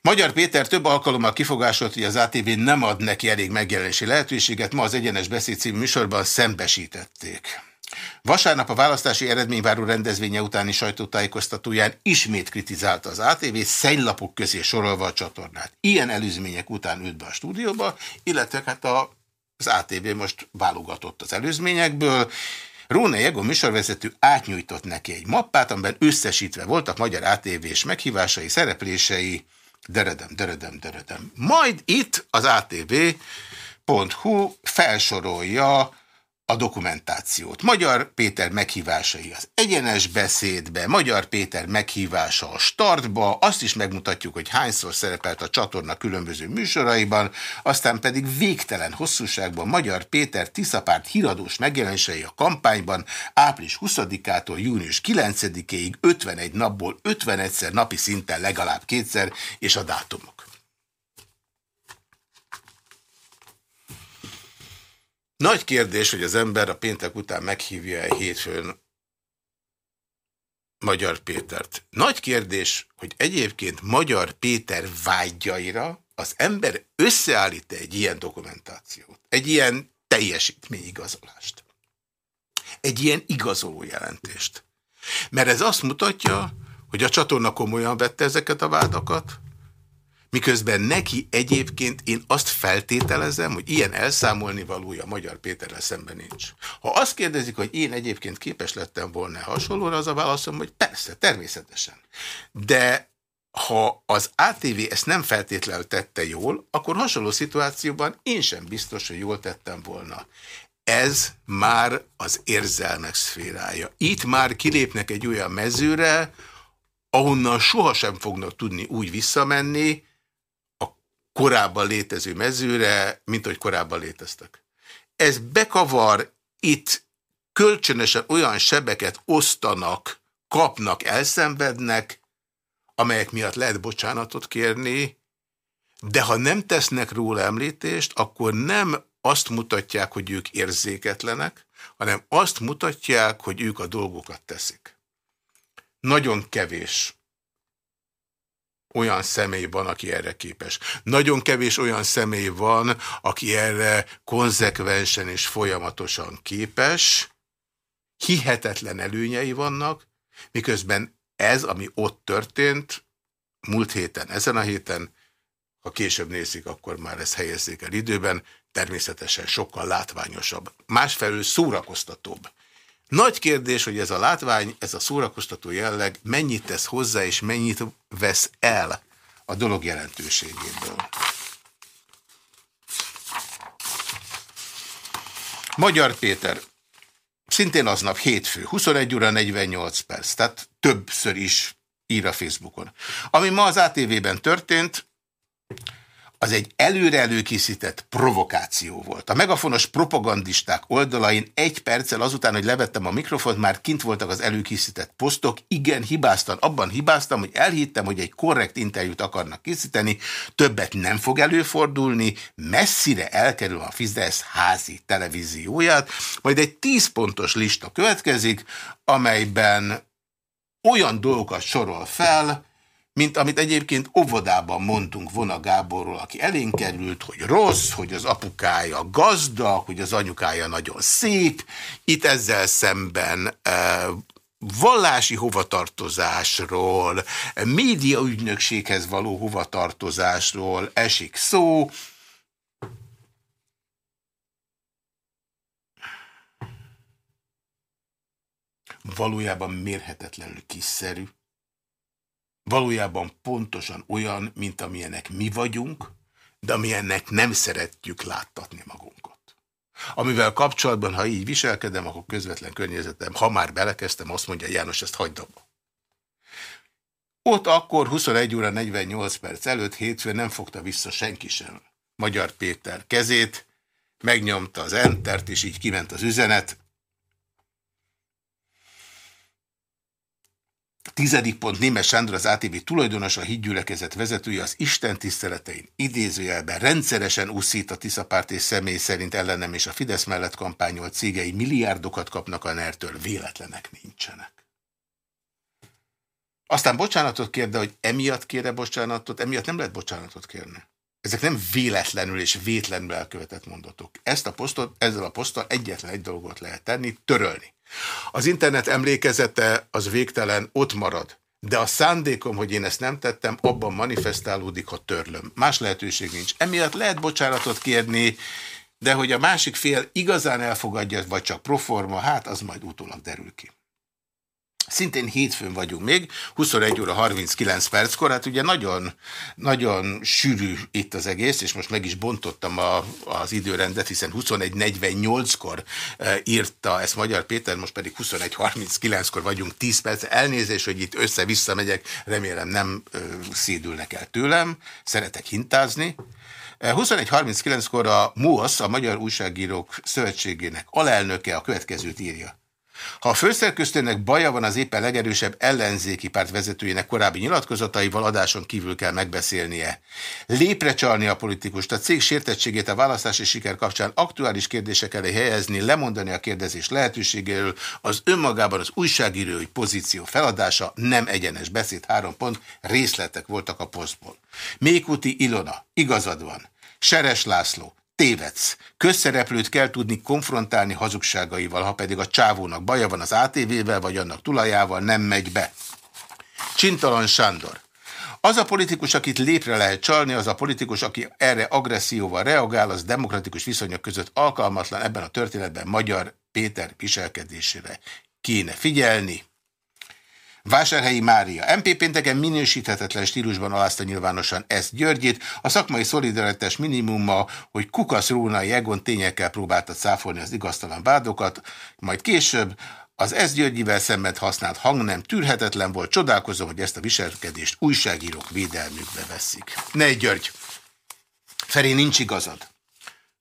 Magyar Péter több alkalommal kifogásolt, hogy az ATV nem ad neki elég megjelenési lehetőséget, ma az Egyenes Beszéd című műsorban szembesítették. Vasárnap a választási eredményváró rendezvénye utáni sajtótájékoztatóján ismét kritizálta az ATV, szennylapok közé sorolva a csatornát. Ilyen előzmények után ült be a stúdióba, illetve hát a, az ATV most válogatott az előzményekből, Róna Jego műsorvezető átnyújtott neki egy mappát, amiben összesítve voltak magyar ATV-s meghívásai, szereplései, deredem, deredem, deredem. Majd itt az ATV.hu felsorolja a dokumentációt. Magyar Péter meghívásai az egyenes beszédbe, Magyar Péter meghívása a startba, azt is megmutatjuk, hogy hányszor szerepelt a csatorna különböző műsoraiban, aztán pedig végtelen hosszúságban Magyar Péter Tiszapárt híradós megjelenései a kampányban április 20-ától június 9-ig 51 napból 51-szer napi szinten legalább kétszer, és a dátumok. Nagy kérdés, hogy az ember a péntek után meghívja egy hétfőn Magyar Pétert. Nagy kérdés, hogy egyébként Magyar Péter vágyaira az ember összeállít -e egy ilyen dokumentációt, egy ilyen teljesítményigazolást, egy ilyen igazoló jelentést. Mert ez azt mutatja, hogy a csatorna komolyan vette ezeket a vádakat, Miközben neki egyébként én azt feltételezem, hogy ilyen elszámolni valója Magyar Péterrel szemben nincs. Ha azt kérdezik, hogy én egyébként képes lettem volna hasonlóra, az a válaszom, hogy persze, természetesen. De ha az ATV ezt nem feltétlenül tette jól, akkor hasonló szituációban én sem biztos, hogy jól tettem volna. Ez már az érzelmek szférája. Itt már kilépnek egy olyan mezőre, ahonnan sohasem fognak tudni úgy visszamenni, korábban létező mezőre, mint hogy korábban léteztek. Ez bekavar, itt kölcsönösen olyan sebeket osztanak, kapnak, elszenvednek, amelyek miatt lehet bocsánatot kérni, de ha nem tesznek róla említést, akkor nem azt mutatják, hogy ők érzéketlenek, hanem azt mutatják, hogy ők a dolgokat teszik. Nagyon kevés olyan személy van, aki erre képes. Nagyon kevés olyan személy van, aki erre konzekvensen és folyamatosan képes. Hihetetlen előnyei vannak, miközben ez, ami ott történt, múlt héten, ezen a héten, ha később nézik, akkor már ezt helyezzék el időben, természetesen sokkal látványosabb. Másfelől szórakoztatóbb. Nagy kérdés, hogy ez a látvány, ez a szórakoztató jelleg mennyit tesz hozzá, és mennyit vesz el a dolog jelentőségéből. Magyar Péter, szintén aznap hétfő, 21 óra 48 perc, tehát többször is ír a Facebookon. Ami ma az ATV-ben történt, az egy előre előkészített provokáció volt. A megafonos propagandisták oldalain egy perccel azután, hogy levettem a mikrofont, már kint voltak az előkészített posztok. Igen, hibáztam. Abban hibáztam, hogy elhittem, hogy egy korrekt interjút akarnak készíteni, többet nem fog előfordulni, messzire elkerül a Fidesz házi televízióját, majd egy tíz pontos lista következik, amelyben olyan dolgokat sorol fel, mint amit egyébként óvodában mondtunk Vona Gáborról, aki elénk került, hogy rossz, hogy az apukája gazdag, hogy az anyukája nagyon szép. Itt ezzel szemben e, vallási hovatartozásról, médiaügynökséghez való hovatartozásról esik szó, valójában mérhetetlenül kiszerű, valójában pontosan olyan, mint amilyenek mi vagyunk, de amilyennek nem szeretjük láttatni magunkat. Amivel kapcsolatban, ha így viselkedem, akkor közvetlen környezetem, ha már belekezdtem, azt mondja, János, ezt hagyd abba. Ott akkor 21 óra 48 perc előtt hétfőn nem fogta vissza senki sem Magyar Péter kezét, megnyomta az entert, és így kiment az üzenet, Tizedik pont Némes Sándor az ATV tulajdonos, a hídgyülekezet vezetője az Isten tiszteletein idézőjelben rendszeresen úszít a Tiszapárt és személy szerint ellenem és a Fidesz mellett kampányolt cégei milliárdokat kapnak a NER-től, véletlenek nincsenek. Aztán bocsánatot kér, de hogy emiatt kére bocsánatot, emiatt nem lehet bocsánatot kérni. Ezek nem véletlenül és vétlenül elkövetett mondatok. Ezt a posztot, ezzel a poszttal egyetlen egy dolgot lehet tenni, törölni. Az internet emlékezete az végtelen ott marad. De a szándékom, hogy én ezt nem tettem, abban manifestálódik, ha törlöm. Más lehetőség nincs. Emiatt lehet bocsánatot kérni, de hogy a másik fél igazán elfogadja, vagy csak proforma, hát az majd utólag derül ki. Szintén hétfőn vagyunk még, 21 óra 39 perckor, hát ugye nagyon, nagyon sűrű itt az egész, és most meg is bontottam a, az időrendet, hiszen 21.48-kor e, írta ezt Magyar Péter, most pedig 21.39-kor vagyunk 10 perc. Elnézés, hogy itt össze-vissza megyek, remélem nem ö, szédülnek el tőlem, szeretek hintázni. 21.39-kor e, a MUOSZ, a Magyar Újságírók Szövetségének alelnöke a következőt írja. Ha a főszerköztőnek baja van az éppen legerősebb ellenzéki párt vezetőjének korábbi nyilatkozataival, adáson kívül kell megbeszélnie. Lépre csalni a politikust, a cég sértettségét a választási siker kapcsán aktuális kérdések elé helyezni, lemondani a kérdezés lehetőségéről, az önmagában az újságírói pozíció feladása nem egyenes beszéd, három pont, részletek voltak a posztból. Mékuti Ilona, igazad van. Seres László, tévedsz. Közszereplőt kell tudni konfrontálni hazugságaival, ha pedig a csávónak baja van az ATV-vel, vagy annak tulajával, nem megy be. Csintalan Sándor. Az a politikus, akit lépre lehet csalni, az a politikus, aki erre agresszióval reagál, az demokratikus viszonyok között alkalmatlan ebben a történetben Magyar Péter viselkedésére kéne figyelni. Vásárhelyi Mária. MP pénteken minősíthetetlen stílusban alázta nyilvánosan ezt Györgyét. A szakmai szolidaritás minimuma, hogy Kukasz Róna Jegon tényekkel próbálta cáfolni az igaztalan vádokat, majd később az ez Györgyivel szemben használt hang nem tűrhetetlen volt. Csodálkozom, hogy ezt a viselkedést újságírók védelmükbe veszik. Ne György! Feri, nincs igazad.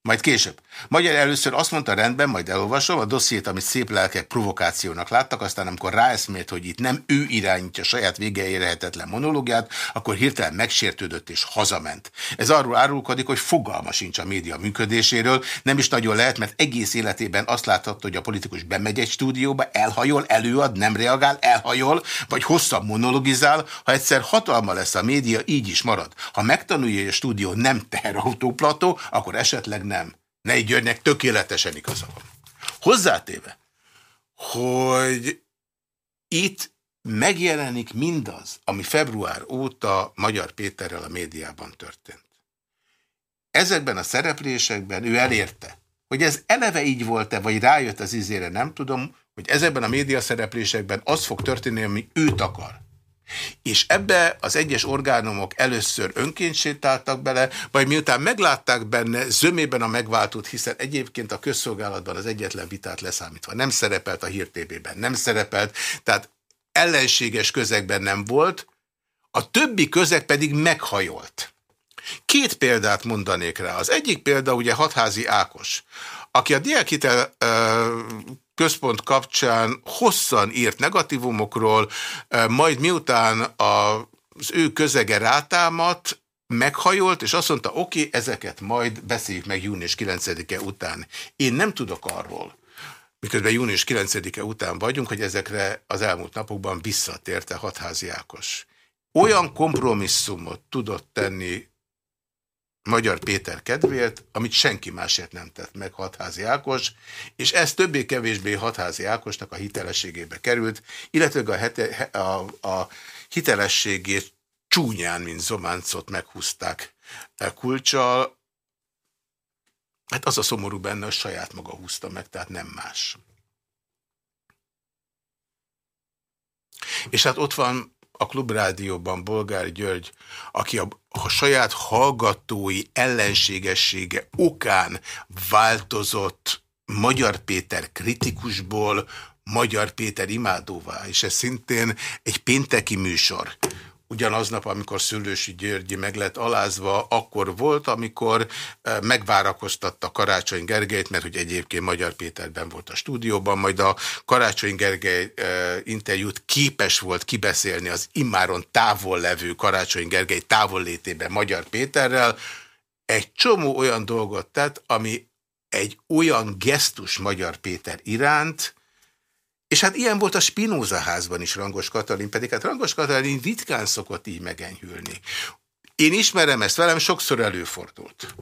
Majd később. Magyar először azt mondta rendben, majd elolvasom a dossziét, amit szép lelkek provokációnak láttak, aztán amikor ráeszmélt, hogy itt nem ő irányítja saját végeérhetetlen monológiát, akkor hirtelen megsértődött és hazament. Ez arról árulkodik, hogy fogalma sincs a média működéséről, nem is nagyon lehet, mert egész életében azt láthatta, hogy a politikus bemegy egy stúdióba, elhajol, előad, nem reagál, elhajol, vagy hosszabb monologizál, ha egyszer hatalma lesz a média, így is marad. Ha megtanulja, hogy a stúdió nem teherautóplató, akkor esetleg nem. Nei Györgynek tökéletesen igaza van. Hozzátéve, hogy itt megjelenik mindaz, ami február óta Magyar Péterrel a médiában történt. Ezekben a szereplésekben ő elérte, hogy ez eleve így volt-e, vagy rájött az izére, nem tudom, hogy ezekben a média szereplésekben az fog történni, ami őt akar. És ebbe az egyes orgánumok először önként sétáltak bele, majd miután meglátták benne zömében a megváltót, hiszen egyébként a közszolgálatban az egyetlen vitát leszámítva nem szerepelt a hírtévében, nem szerepelt, tehát ellenséges közegben nem volt, a többi közeg pedig meghajolt. Két példát mondanék rá. Az egyik példa ugye Hatházi Ákos, aki a diákhitel központ kapcsán hosszan írt negatívumokról, majd miután az ő közege rátámadt, meghajolt, és azt mondta, oké, ezeket majd beszéljük meg június 9-e után. Én nem tudok arról, miközben június 9-e után vagyunk, hogy ezekre az elmúlt napokban visszatérte Hatházi Ákos. Olyan kompromisszumot tudott tenni Magyar Péter kedvéért, amit senki másért nem tett meg Hatházi Ákos, és ez többé-kevésbé Hatházi Ákosnak a hitelességébe került, illetve a, hete, a, a hitelességét csúnyán, mint Zománcot meghúzták e kulcsal. Hát az a szomorú benne, hogy saját maga húzta meg, tehát nem más. És hát ott van a Klubrádióban Bolgár György, aki a, a saját hallgatói ellenségessége okán változott Magyar Péter kritikusból Magyar Péter imádóvá, és ez szintén egy pénteki műsor ugyanaznap, amikor Szülősi Györgyi meg lett alázva, akkor volt, amikor eh, megvárakoztatta Karácsony Gergelyt, mert hogy egyébként Magyar Péterben volt a stúdióban, majd a Karácsony Gergely eh, interjút képes volt kibeszélni az immáron távol levő Karácsony Gergely távollétében Magyar Péterrel, egy csomó olyan dolgot tett, ami egy olyan gesztus Magyar Péter iránt, és hát ilyen volt a Spinoza házban is Rangos Katalin, pedig hát Rangos Katalin ritkán szokott így megenyhülni. Én ismerem ezt, velem sokszor előfordult.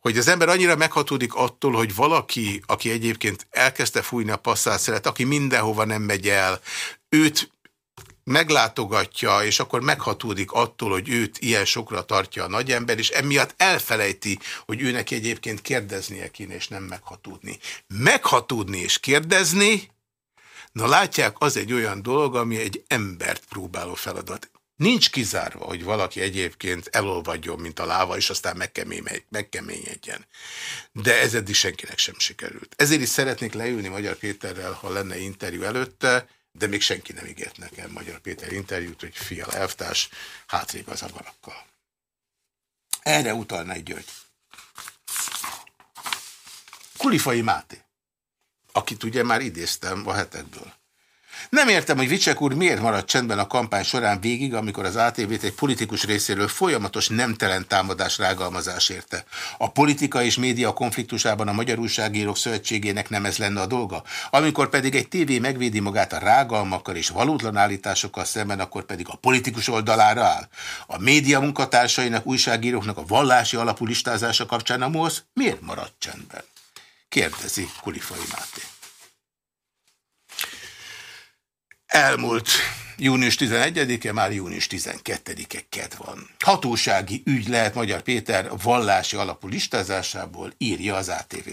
Hogy az ember annyira meghatódik attól, hogy valaki, aki egyébként elkezdte fújni a passzát szeret, aki mindenhova nem megy el, őt meglátogatja, és akkor meghatódik attól, hogy őt ilyen sokra tartja a nagyember, és emiatt elfelejti, hogy őnek egyébként kérdeznie kéne, és nem meghatódni. Meghatódni és kérdezni, Na látják, az egy olyan dolog, ami egy embert próbáló feladat. Nincs kizárva, hogy valaki egyébként elolvadjon, mint a láva, és aztán megkeményedjen. De ez eddig senkinek sem sikerült. Ezért is szeretnék leülni Magyar Péterrel, ha lenne interjú előtte, de még senki nem ígért nekem Magyar Péter interjút, hogy fial elvtárs, hátrébb az agarakkal. Erre utalna egy György. Kulifai Máté akit ugye már idéztem a hetekből. Nem értem, hogy Vicsek úr miért maradt csendben a kampány során végig, amikor az ATV-t egy politikus részéről folyamatos nemtelen támadás rágalmazás érte. A politika és média konfliktusában a Magyar Újságírók Szövetségének nem ez lenne a dolga. Amikor pedig egy tévé megvédi magát a rágalmakkal és valótlan állításokkal szemben, akkor pedig a politikus oldalára áll. A média munkatársainak, újságíróknak a vallási alapú listázása kapcsán a MOSZ miért maradt csendben? Kérdezi Kulifai Máté. Elmúlt június 11-e, már június 12-e ked van. Hatósági ügy lehet Magyar Péter vallási alapú listázásából, írja az ATV.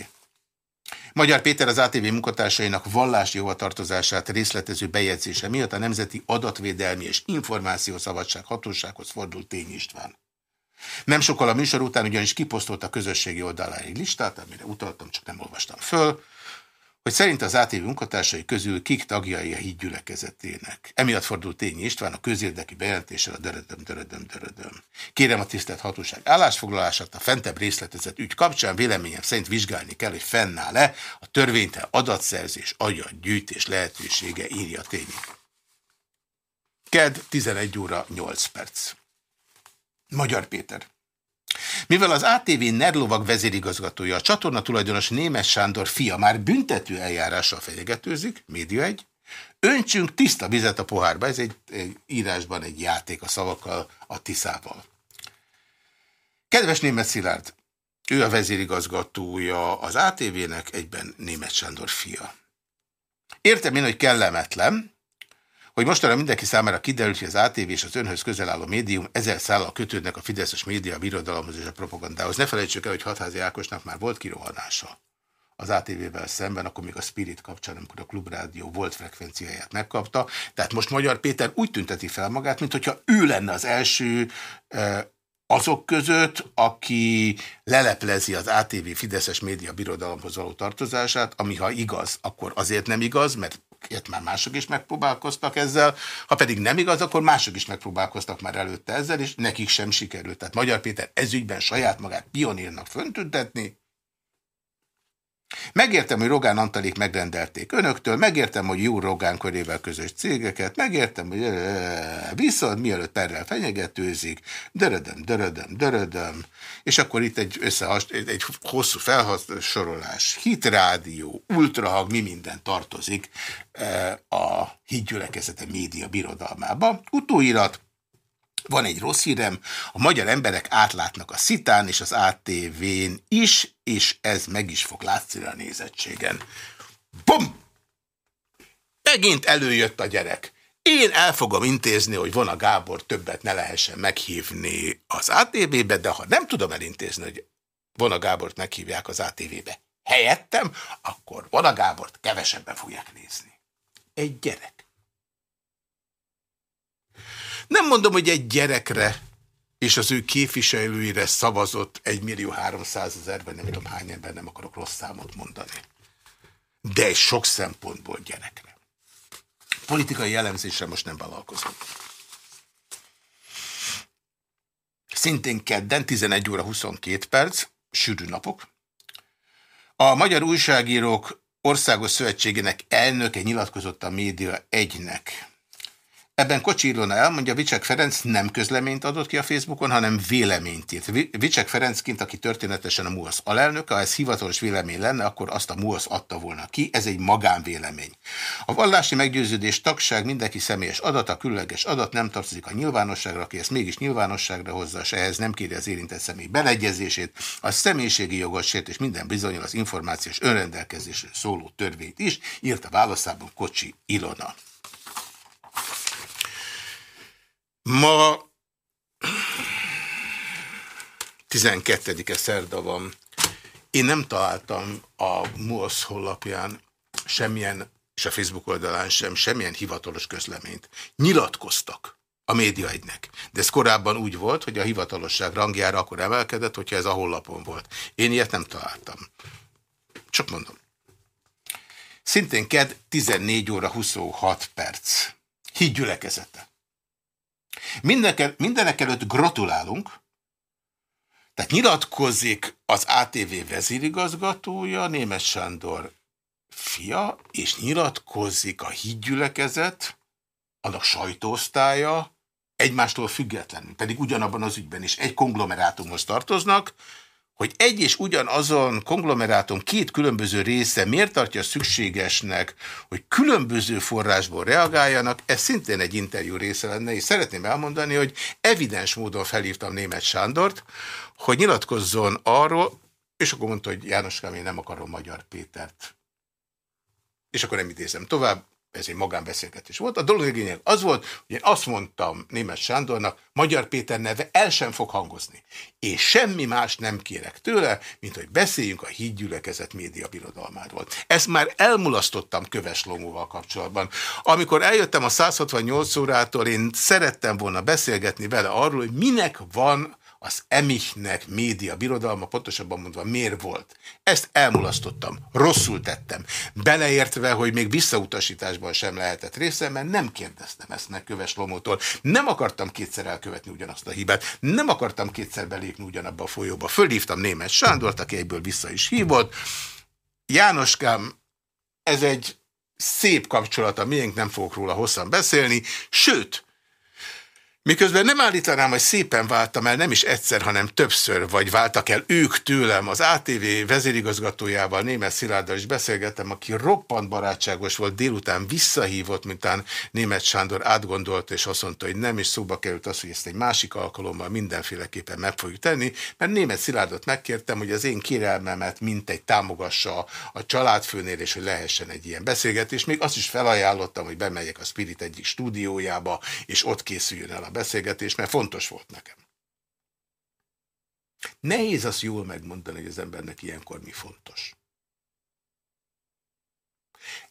Magyar Péter az ATV munkatársainak vallási hovatartozását részletező bejegyzése miatt a Nemzeti Adatvédelmi és Információszabadság Hatósághoz fordult Tény István. Nem sokkal a műsor után ugyanis kiposztolt a közösségi oldalá egy listát, amire utaltam, csak nem olvastam föl, hogy szerint az ATV munkatársai közül kik tagjai a híd gyülekezetének. Emiatt fordult Tényi István a közérdeki bejelentéssel a dörödöm, dörödöm, dörödöm. Kérem a tisztelt hatóság állásfoglalását a fentebb részletezett ügy kapcsán véleményem szerint vizsgálni kell, hogy fennáll-e a törvénytel adatszerzés, agyatgyűjtés lehetősége, írja Tényi. KED 11 óra 8 perc. Magyar Péter. Mivel az ATV Nerlovag vezérigazgatója, a csatorna tulajdonos Némes Sándor fia már büntető eljárással fenyegetőzik, média egy, öntsünk tiszta vizet a pohárba. Ez egy, egy írásban egy játék a szavakkal, a tiszával. Kedves Német Szilárd, ő a vezérigazgatója az ATV-nek, egyben Német Sándor fia. Értem én, hogy kellemetlen, hogy mostanra mindenki számára kiderült, hogy az ATV és az önhöz közel álló médium ezer szállal kötődnek a Fideszes média, birodalomhoz és a propagandához. Ne felejtsük el, hogy Hatházi Ákosnak már volt kirohanása az ATV-vel szemben, akkor még a Spirit kapcsán, amikor a Klubrádió volt frekvenciáját megkapta. Tehát most Magyar Péter úgy tünteti fel magát, mint hogyha ő lenne az első azok között, aki leleplezi az ATV Fideszes média birodalomhoz való tartozását, ami ha igaz, akkor azért nem igaz, mert előtt már mások is megpróbálkoztak ezzel, ha pedig nem igaz, akkor mások is megpróbálkoztak már előtte ezzel, és nekik sem sikerült. Tehát Magyar Péter ezügyben saját magát pionírnak föntüntetni, Megértem, hogy Rogán Antalék megrendelték önöktől, megértem, hogy jó Rogán körével közös cégeket, megértem, hogy viszont mielőtt erre fenyegetőzik, dörödöm, dörödöm, dörödöm, és akkor itt egy, összehas, egy hosszú felhasonlás, hitrádió, ultrahang, mi minden tartozik a hídgyülekezete média birodalmába. Utóirat, van egy rossz hírem, a magyar emberek átlátnak a szitán és az ATV-n is, és ez meg is fog látszani a nézettségen. Bum! Megint előjött a gyerek. Én el fogom intézni, hogy von a Gábor többet ne lehessen meghívni az ATV-be, de ha nem tudom elintézni, hogy von a Gábort meghívják az ATV-be helyettem, akkor von a Gábort kevesebben fogják nézni. Egy gyerek. Nem mondom, hogy egy gyerekre és az ő képviselőire szavazott 1 millió 300 ezerben, nem tudom hány ember, nem akarok rossz számot mondani. De sok szempontból gyerekre. Politikai jellemzésre most nem vállalkozom. Szintén kedden 11 óra 22 perc, sűrű napok. A Magyar Újságírók Országos Szövetségének elnöke nyilatkozott a média egynek. Ebben Kocsi Ilona elmondja, Vicsek Ferenc nem közleményt adott ki a Facebookon, hanem véleményt írt. Vicsek Ferencként, aki történetesen a MUASZ alelnöke, ha ez hivatalos vélemény lenne, akkor azt a MUASZ adta volna ki, ez egy magánvélemény. A vallási meggyőződés tagság mindenki személyes adata, különleges adat nem tartozik a nyilvánosságra, aki ezt mégis nyilvánosságra hozza, és ehhez nem kéri az érintett személy beleegyezését, a személyiségi jogot és minden bizonyal az információs önrendelkezésről szóló törvényt is, írt a válaszában Kocsi Ilona. Ma 12-e szerda van. Én nem találtam a MUOSZ honlapján semmilyen, és a Facebook oldalán sem, semmilyen hivatalos közleményt. Nyilatkoztak a média egynek. De ez korábban úgy volt, hogy a hivatalosság rangjára akkor emelkedett, hogyha ez a honlapon volt. Én ilyet nem találtam. Csak mondom. Szintén KED 14 óra 26 perc. Hídgyülekezete. Mindenek, előtt gratulálunk, tehát nyilatkozik az ATV vezérigazgatója, Némes Sándor fia, és nyilatkozik a hídgyülekezet, annak sajtóosztálya, egymástól függetlenül, pedig ugyanabban az ügyben is egy konglomerátumhoz tartoznak, hogy egy és ugyanazon konglomerátum két különböző része miért tartja szükségesnek, hogy különböző forrásból reagáljanak, ez szintén egy interjú része lenne, és szeretném elmondani, hogy evidens módon felhívtam német Sándort, hogy nyilatkozzon arról, és akkor mondta, hogy János én nem akarom Magyar Pétert. És akkor nem idézem tovább, ez egy magánbeszélgetés volt. A dolog lényeg az volt, hogy én azt mondtam német Sándornak, Magyar Péter neve el sem fog hangozni. És semmi más nem kérek tőle, mint hogy beszéljünk a hídgyülekezet média birodalmáról. Ezt már elmulasztottam Köves Lomóval kapcsolatban. Amikor eljöttem a 168 órától, én szerettem volna beszélgetni vele arról, hogy minek van az Emichnek média birodalma, pontosabban mondva miért volt. Ezt elmulasztottam, rosszul tettem. Beleértve, hogy még visszautasításban sem lehetett részem, mert nem kérdeztem ezt meg Köves Lomótól. Nem akartam kétszer elkövetni ugyanazt a hibát, nem akartam kétszer belépni ugyanabba a folyóba. Fölhívtam német Sándort, aki egyből vissza is hívott. Jánoskám, ez egy szép kapcsolata, miénk nem fogok róla hosszan beszélni, sőt, Miközben nem állítanám, hogy szépen váltam el, nem is egyszer, hanem többször, vagy váltak el ők tőlem. Az ATV vezérigazgatójával, Német Szilárddal is beszélgettem, aki roppant barátságos volt, délután visszahívott, mintán Német Sándor átgondolta, és azt mondta, hogy nem is szóba került az, hogy ezt egy másik alkalommal mindenféleképpen meg fogjuk tenni, mert Német Szilárdot megkértem, hogy az én kérelmemet mintegy támogassa a családfőnél, és hogy lehessen egy ilyen beszélgetés. Még azt is felajánlottam, hogy bemegyek a Spirit egyik stúdiójába, és ott készüljön el a beszélgetés, mert fontos volt nekem. Nehéz azt jól megmondani, hogy az embernek ilyenkor mi fontos.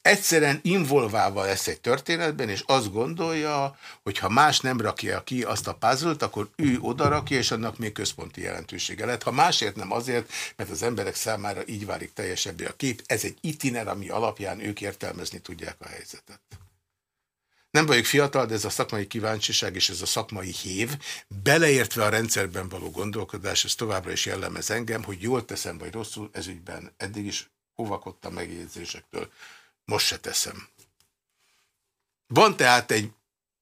Egyszerűen involválva lesz egy történetben, és azt gondolja, hogy ha más nem rakja ki azt a puzzle akkor ő oda rakja, és annak még központi jelentősége lett. Ha másért nem azért, mert az emberek számára így válik teljesebbé a kép, ez egy itiner, ami alapján ők értelmezni tudják a helyzetet. Nem vagyok fiatal, de ez a szakmai kíváncsiság és ez a szakmai hív, beleértve a rendszerben való gondolkodás, ez továbbra is jellemez engem, hogy jól teszem vagy rosszul, ezügyben eddig is óvakodtam megjegyzésektől. Most se teszem. Van tehát egy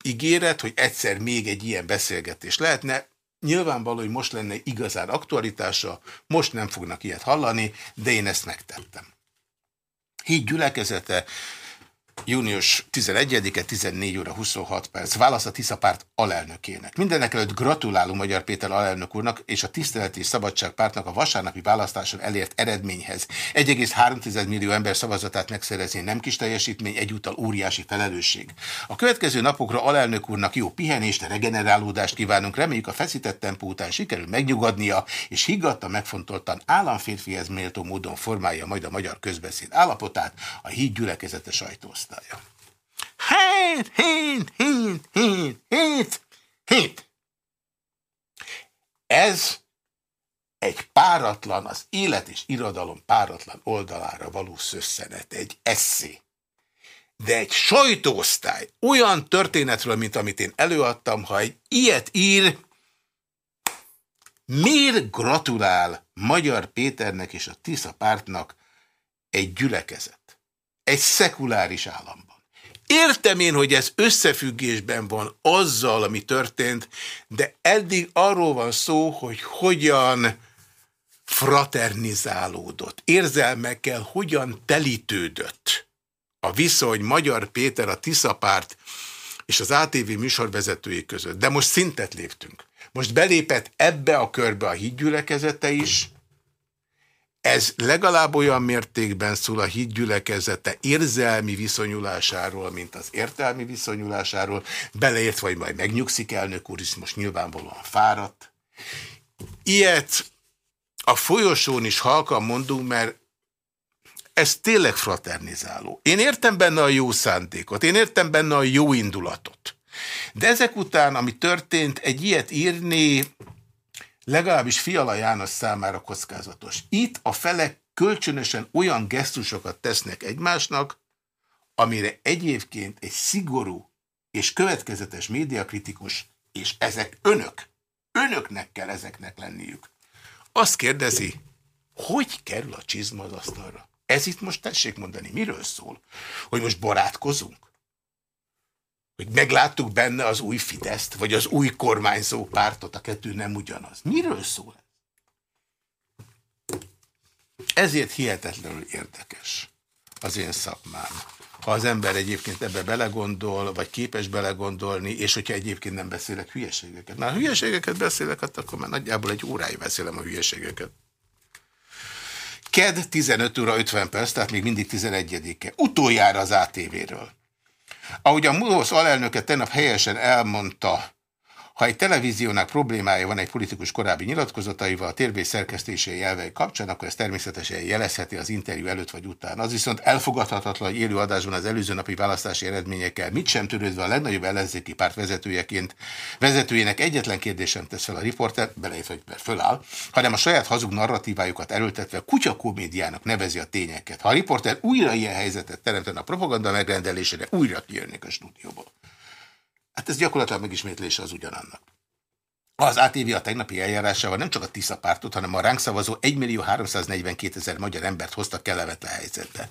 ígéret, hogy egyszer még egy ilyen beszélgetés lehetne. Nyilvánvaló, hogy most lenne igazán aktualitása, most nem fognak ilyet hallani, de én ezt megtettem. Híd gyülekezete, június 11-e 14 óra 26 perc. Válasz a Tisza párt alelnökének. Mindenek előtt gratulálunk Magyar Péter alelnök úrnak és a Tiszteleti és Szabadság pártnak a vasárnapi választáson elért eredményhez. 1,3 millió ember szavazatát megszerezni nem kis teljesítmény, egyúttal óriási felelősség. A következő napokra alelnök úrnak jó pihenést, regenerálódást kívánunk. Reméljük a feszített tempó után sikerül megnyugodnia, és higgadta megfontoltan államférfihez méltó módon formálja majd a magyar közbeszéd állapotát a híd gyülekezete sajtózta osztálya. Hét, hét, hét, hét, hét, hét. Ez egy páratlan, az élet és irodalom páratlan oldalára való szösszenet, egy eszé. De egy sajtóosztály olyan történetről, mint amit én előadtam, ha egy ilyet ír, miért gratulál Magyar Péternek és a Tisza pártnak egy gyülekezet? Egy szekuláris államban. Értem én, hogy ez összefüggésben van azzal, ami történt, de eddig arról van szó, hogy hogyan fraternizálódott, érzelmekkel hogyan telítődött a viszony Magyar Péter, a Tiszapárt és az ATV műsorvezetői között. De most szintet léptünk. Most belépett ebbe a körbe a hídgyülekezete is, ez legalább olyan mértékben szól a hídgyülekezete érzelmi viszonyulásáról, mint az értelmi viszonyulásáról, beleért vagy majd megnyugszik elnök úr, is most nyilvánvalóan fáradt. Ilyet a folyosón is halkan mondunk, mert ez tényleg fraternizáló. Én értem benne a jó szándékot, én értem benne a jó indulatot. De ezek után, ami történt, egy ilyet írni legalábbis Fiala János számára kockázatos. Itt a felek kölcsönösen olyan gesztusokat tesznek egymásnak, amire egyébként egy szigorú és következetes médiakritikus, és ezek önök, önöknek kell ezeknek lenniük. Azt kérdezi, hogy kerül a csizma az asztalra? Ez itt most tessék mondani, miről szól? Hogy most barátkozunk? Hogy megláttuk benne az új Fideszt, vagy az új kormányzó pártot, a kettő nem ugyanaz. Miről szól ez? Ezért hihetetlenül érdekes az én szakmám. Ha az ember egyébként ebbe belegondol, vagy képes belegondolni, és hogyha egyébként nem beszélek hülyeségeket. Már hülyeségeket beszélek, hát akkor már nagyjából egy óráig beszélem a hülyeségeket. KED 15 óra 50 perc, tehát még mindig 11-e. Utoljára az ATV-ről. Ahogy a MULOSZ alelnöke tegnap helyesen elmondta, ha egy televíziónak problémája van egy politikus korábbi nyilatkozataival a térbés szerkesztési jelvei kapcsán, akkor ez természetesen jelezheti az interjú előtt vagy után. Az viszont elfogadhatatlan, hogy élő adásban az előző napi választási eredményekkel mit sem törődve a legnagyobb ellenzéki párt vezetőjeként vezetőjének egyetlen kérdésem tesz fel a riporter, beleértve, hogy föláll, hanem a saját hazug narratívájukat erőltetve kutyakómédiának nevezi a tényeket. Ha a riporter újra ilyen helyzetet teremtene a propaganda megrendelésére, újra kijönnék a stúdióból. Hát ez gyakorlatilag megismétlése az ugyanannak. Az ATV a tegnapi eljárásával nem csak a Tisza pártot, hanem a ránk szavazó 1 millió 342 ezer magyar embert hoztak kellemetlen helyzetbe.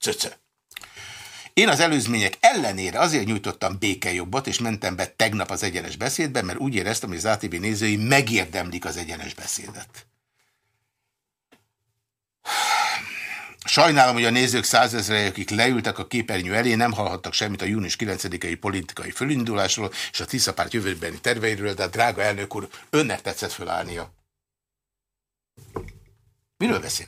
Cöce. Én az előzmények ellenére azért nyújtottam békejobbot, és mentem be tegnap az egyenes beszédbe, mert úgy éreztem, hogy az ATV nézői megérdemlik az egyenes beszédet. Sajnálom, hogy a nézők százezrei, akik leültek a képernyő elé, nem hallhattak semmit a június 9-i politikai fölindulásról és a Tiszapárt jövőbeni terveiről, de drága elnök úr, önnek tetszett fölállnia. Miről beszél?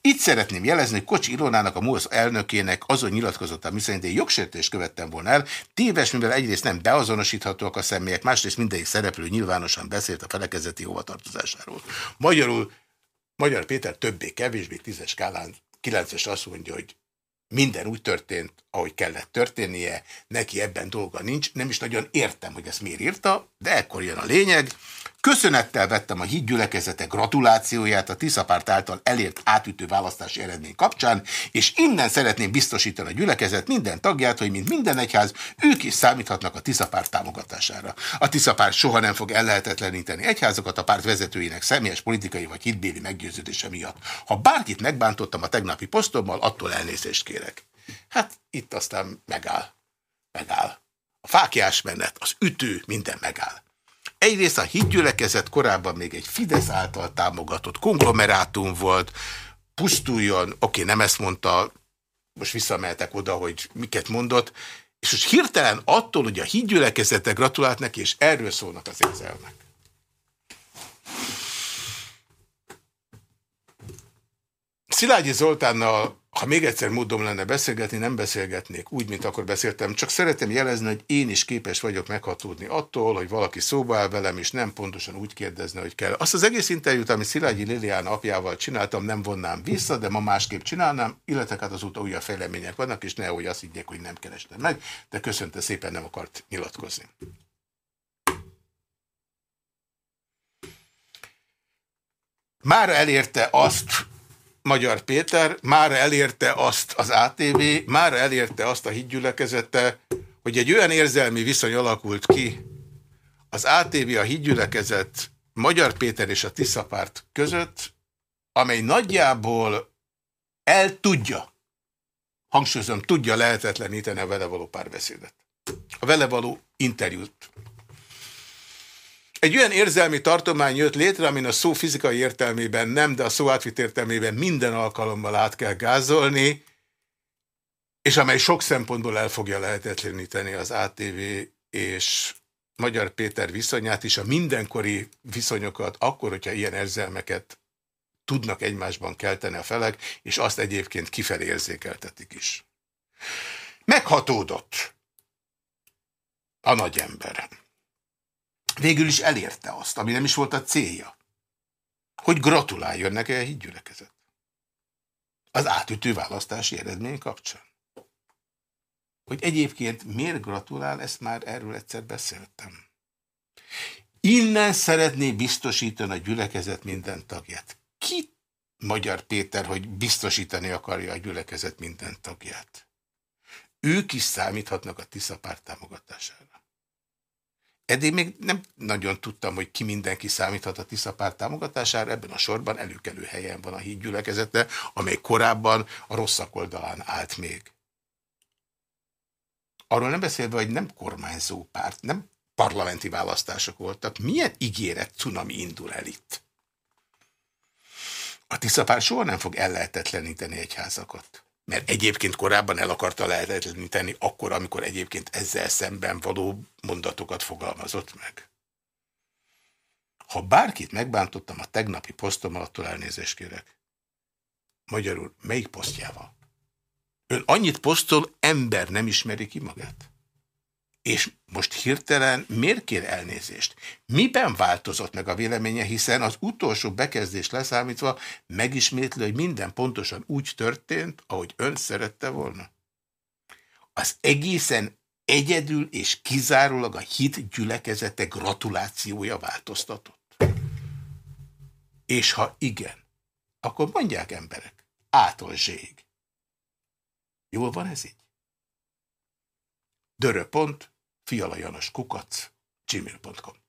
Itt szeretném jelezni, hogy Kocsi Ilonának, a MOSZ elnökének azon nyilatkozott, miszerint én jogsértést követtem volna el. Téves, mivel egyrészt nem beazonosíthatóak a személyek, másrészt mindegyik szereplő nyilvánosan beszélt a felekezeti hovatartozásáról. Magyarul Magyar Péter többé-kevésbé tízes skálán kilences azt mondja, hogy minden úgy történt, ahogy kellett történnie, neki ebben dolga nincs, nem is nagyon értem, hogy ezt miért írta, de ekkor jön a lényeg. Köszönettel vettem a hídgyülekezete gratulációját a Tiszapárt által elért átütő választási eredmény kapcsán, és innen szeretném biztosítani a gyülekezet minden tagját, hogy mint minden egyház, ők is számíthatnak a Tiszapárt támogatására. A Tiszapárt soha nem fog ellehetetleníteni egyházokat a párt vezetőinek személyes politikai vagy hitbéli meggyőződése miatt. Ha bárkit megbántottam a tegnapi posztommal, attól elnézést kérek. Hát itt aztán megáll. Megáll. A fákjás menet, az ütő, minden megáll. Egyrészt a hídgyülekezet korábban még egy Fidesz által támogatott konglomerátum volt, pusztuljon, oké, nem ezt mondta, most visszamehetek oda, hogy miket mondott, és most hirtelen attól, hogy a hídgyülekezete gratulált neki, és erről szólnak az érzelmek. Szilágyi Zoltánnal ha még egyszer módom lenne beszélgetni, nem beszélgetnék úgy, mint akkor beszéltem, csak szeretem jelezni, hogy én is képes vagyok meghatódni attól, hogy valaki szóba áll velem, és nem pontosan úgy kérdezne, hogy kell. Azt az egész interjút, amit Szilágyi Lilián apjával csináltam, nem vonnám vissza, de ma másképp csinálnám, illetve hát azóta újabb fejlemények vannak, és nehogy azt higgyék, hogy nem kerestem meg, de köszönte szépen nem akart nyilatkozni. Már elérte azt, Magyar Péter már elérte azt az ATV, már elérte azt a hídgyülekezete, hogy egy olyan érzelmi viszony alakult ki az ATV, a hídgyülekezet, Magyar Péter és a Tiszapárt között, amely nagyjából el tudja, hangsúlyozom, tudja lehetetleníteni a vele való párbeszédet. A vele való interjút. Egy olyan érzelmi tartomány jött létre, amin a szó fizikai értelmében nem, de a szó átvitt értelmében minden alkalommal át kell gázolni, és amely sok szempontból el fogja lehetetleníteni az ATV és Magyar Péter viszonyát is, a mindenkori viszonyokat, akkor, hogyha ilyen érzelmeket tudnak egymásban kelteni a felek, és azt egyébként kifelé érzékeltetik is. Meghatódott a nagy ember végül is elérte azt, ami nem is volt a célja, hogy gratuláljon neki a hídgyülekezet. Az átütő választási eredmény kapcsán. Hogy egyébként miért gratulál, ezt már erről egyszer beszéltem. Innen szeretné biztosítani a gyülekezet minden tagját. Ki Magyar Péter, hogy biztosítani akarja a gyülekezet minden tagját? Ők is számíthatnak a Tisza párt támogatására. Eddig még nem nagyon tudtam, hogy ki mindenki számíthat a Tiszapárt támogatására, ebben a sorban előkelő helyen van a hídgyülekezete, amely korábban a rosszak oldalán állt még. Arról nem beszélve, hogy nem kormányzó párt, nem parlamenti választások voltak. Milyen ígéret cunami indul el itt? A Tiszapár soha nem fog ellehetetleníteni egy házakat. Mert egyébként korábban el akarta lehetetleníteni akkor, amikor egyébként ezzel szemben való mondatokat fogalmazott meg. Ha bárkit megbántottam a tegnapi posztom attól elnézést kérek. Magyarul, melyik posztjával? Ön annyit posztol, ember nem ismeri ki magát? És most hirtelen miért kér elnézést? Miben változott meg a véleménye, hiszen az utolsó bekezdés leszámítva megismétli, hogy minden pontosan úgy történt, ahogy ön szerette volna? Az egészen egyedül és kizárólag a hit gyülekezete gratulációja változtatott? És ha igen, akkor mondják emberek, ától zség. Jól van ez így? Dörö pont, fialajanoskukac, gmail.com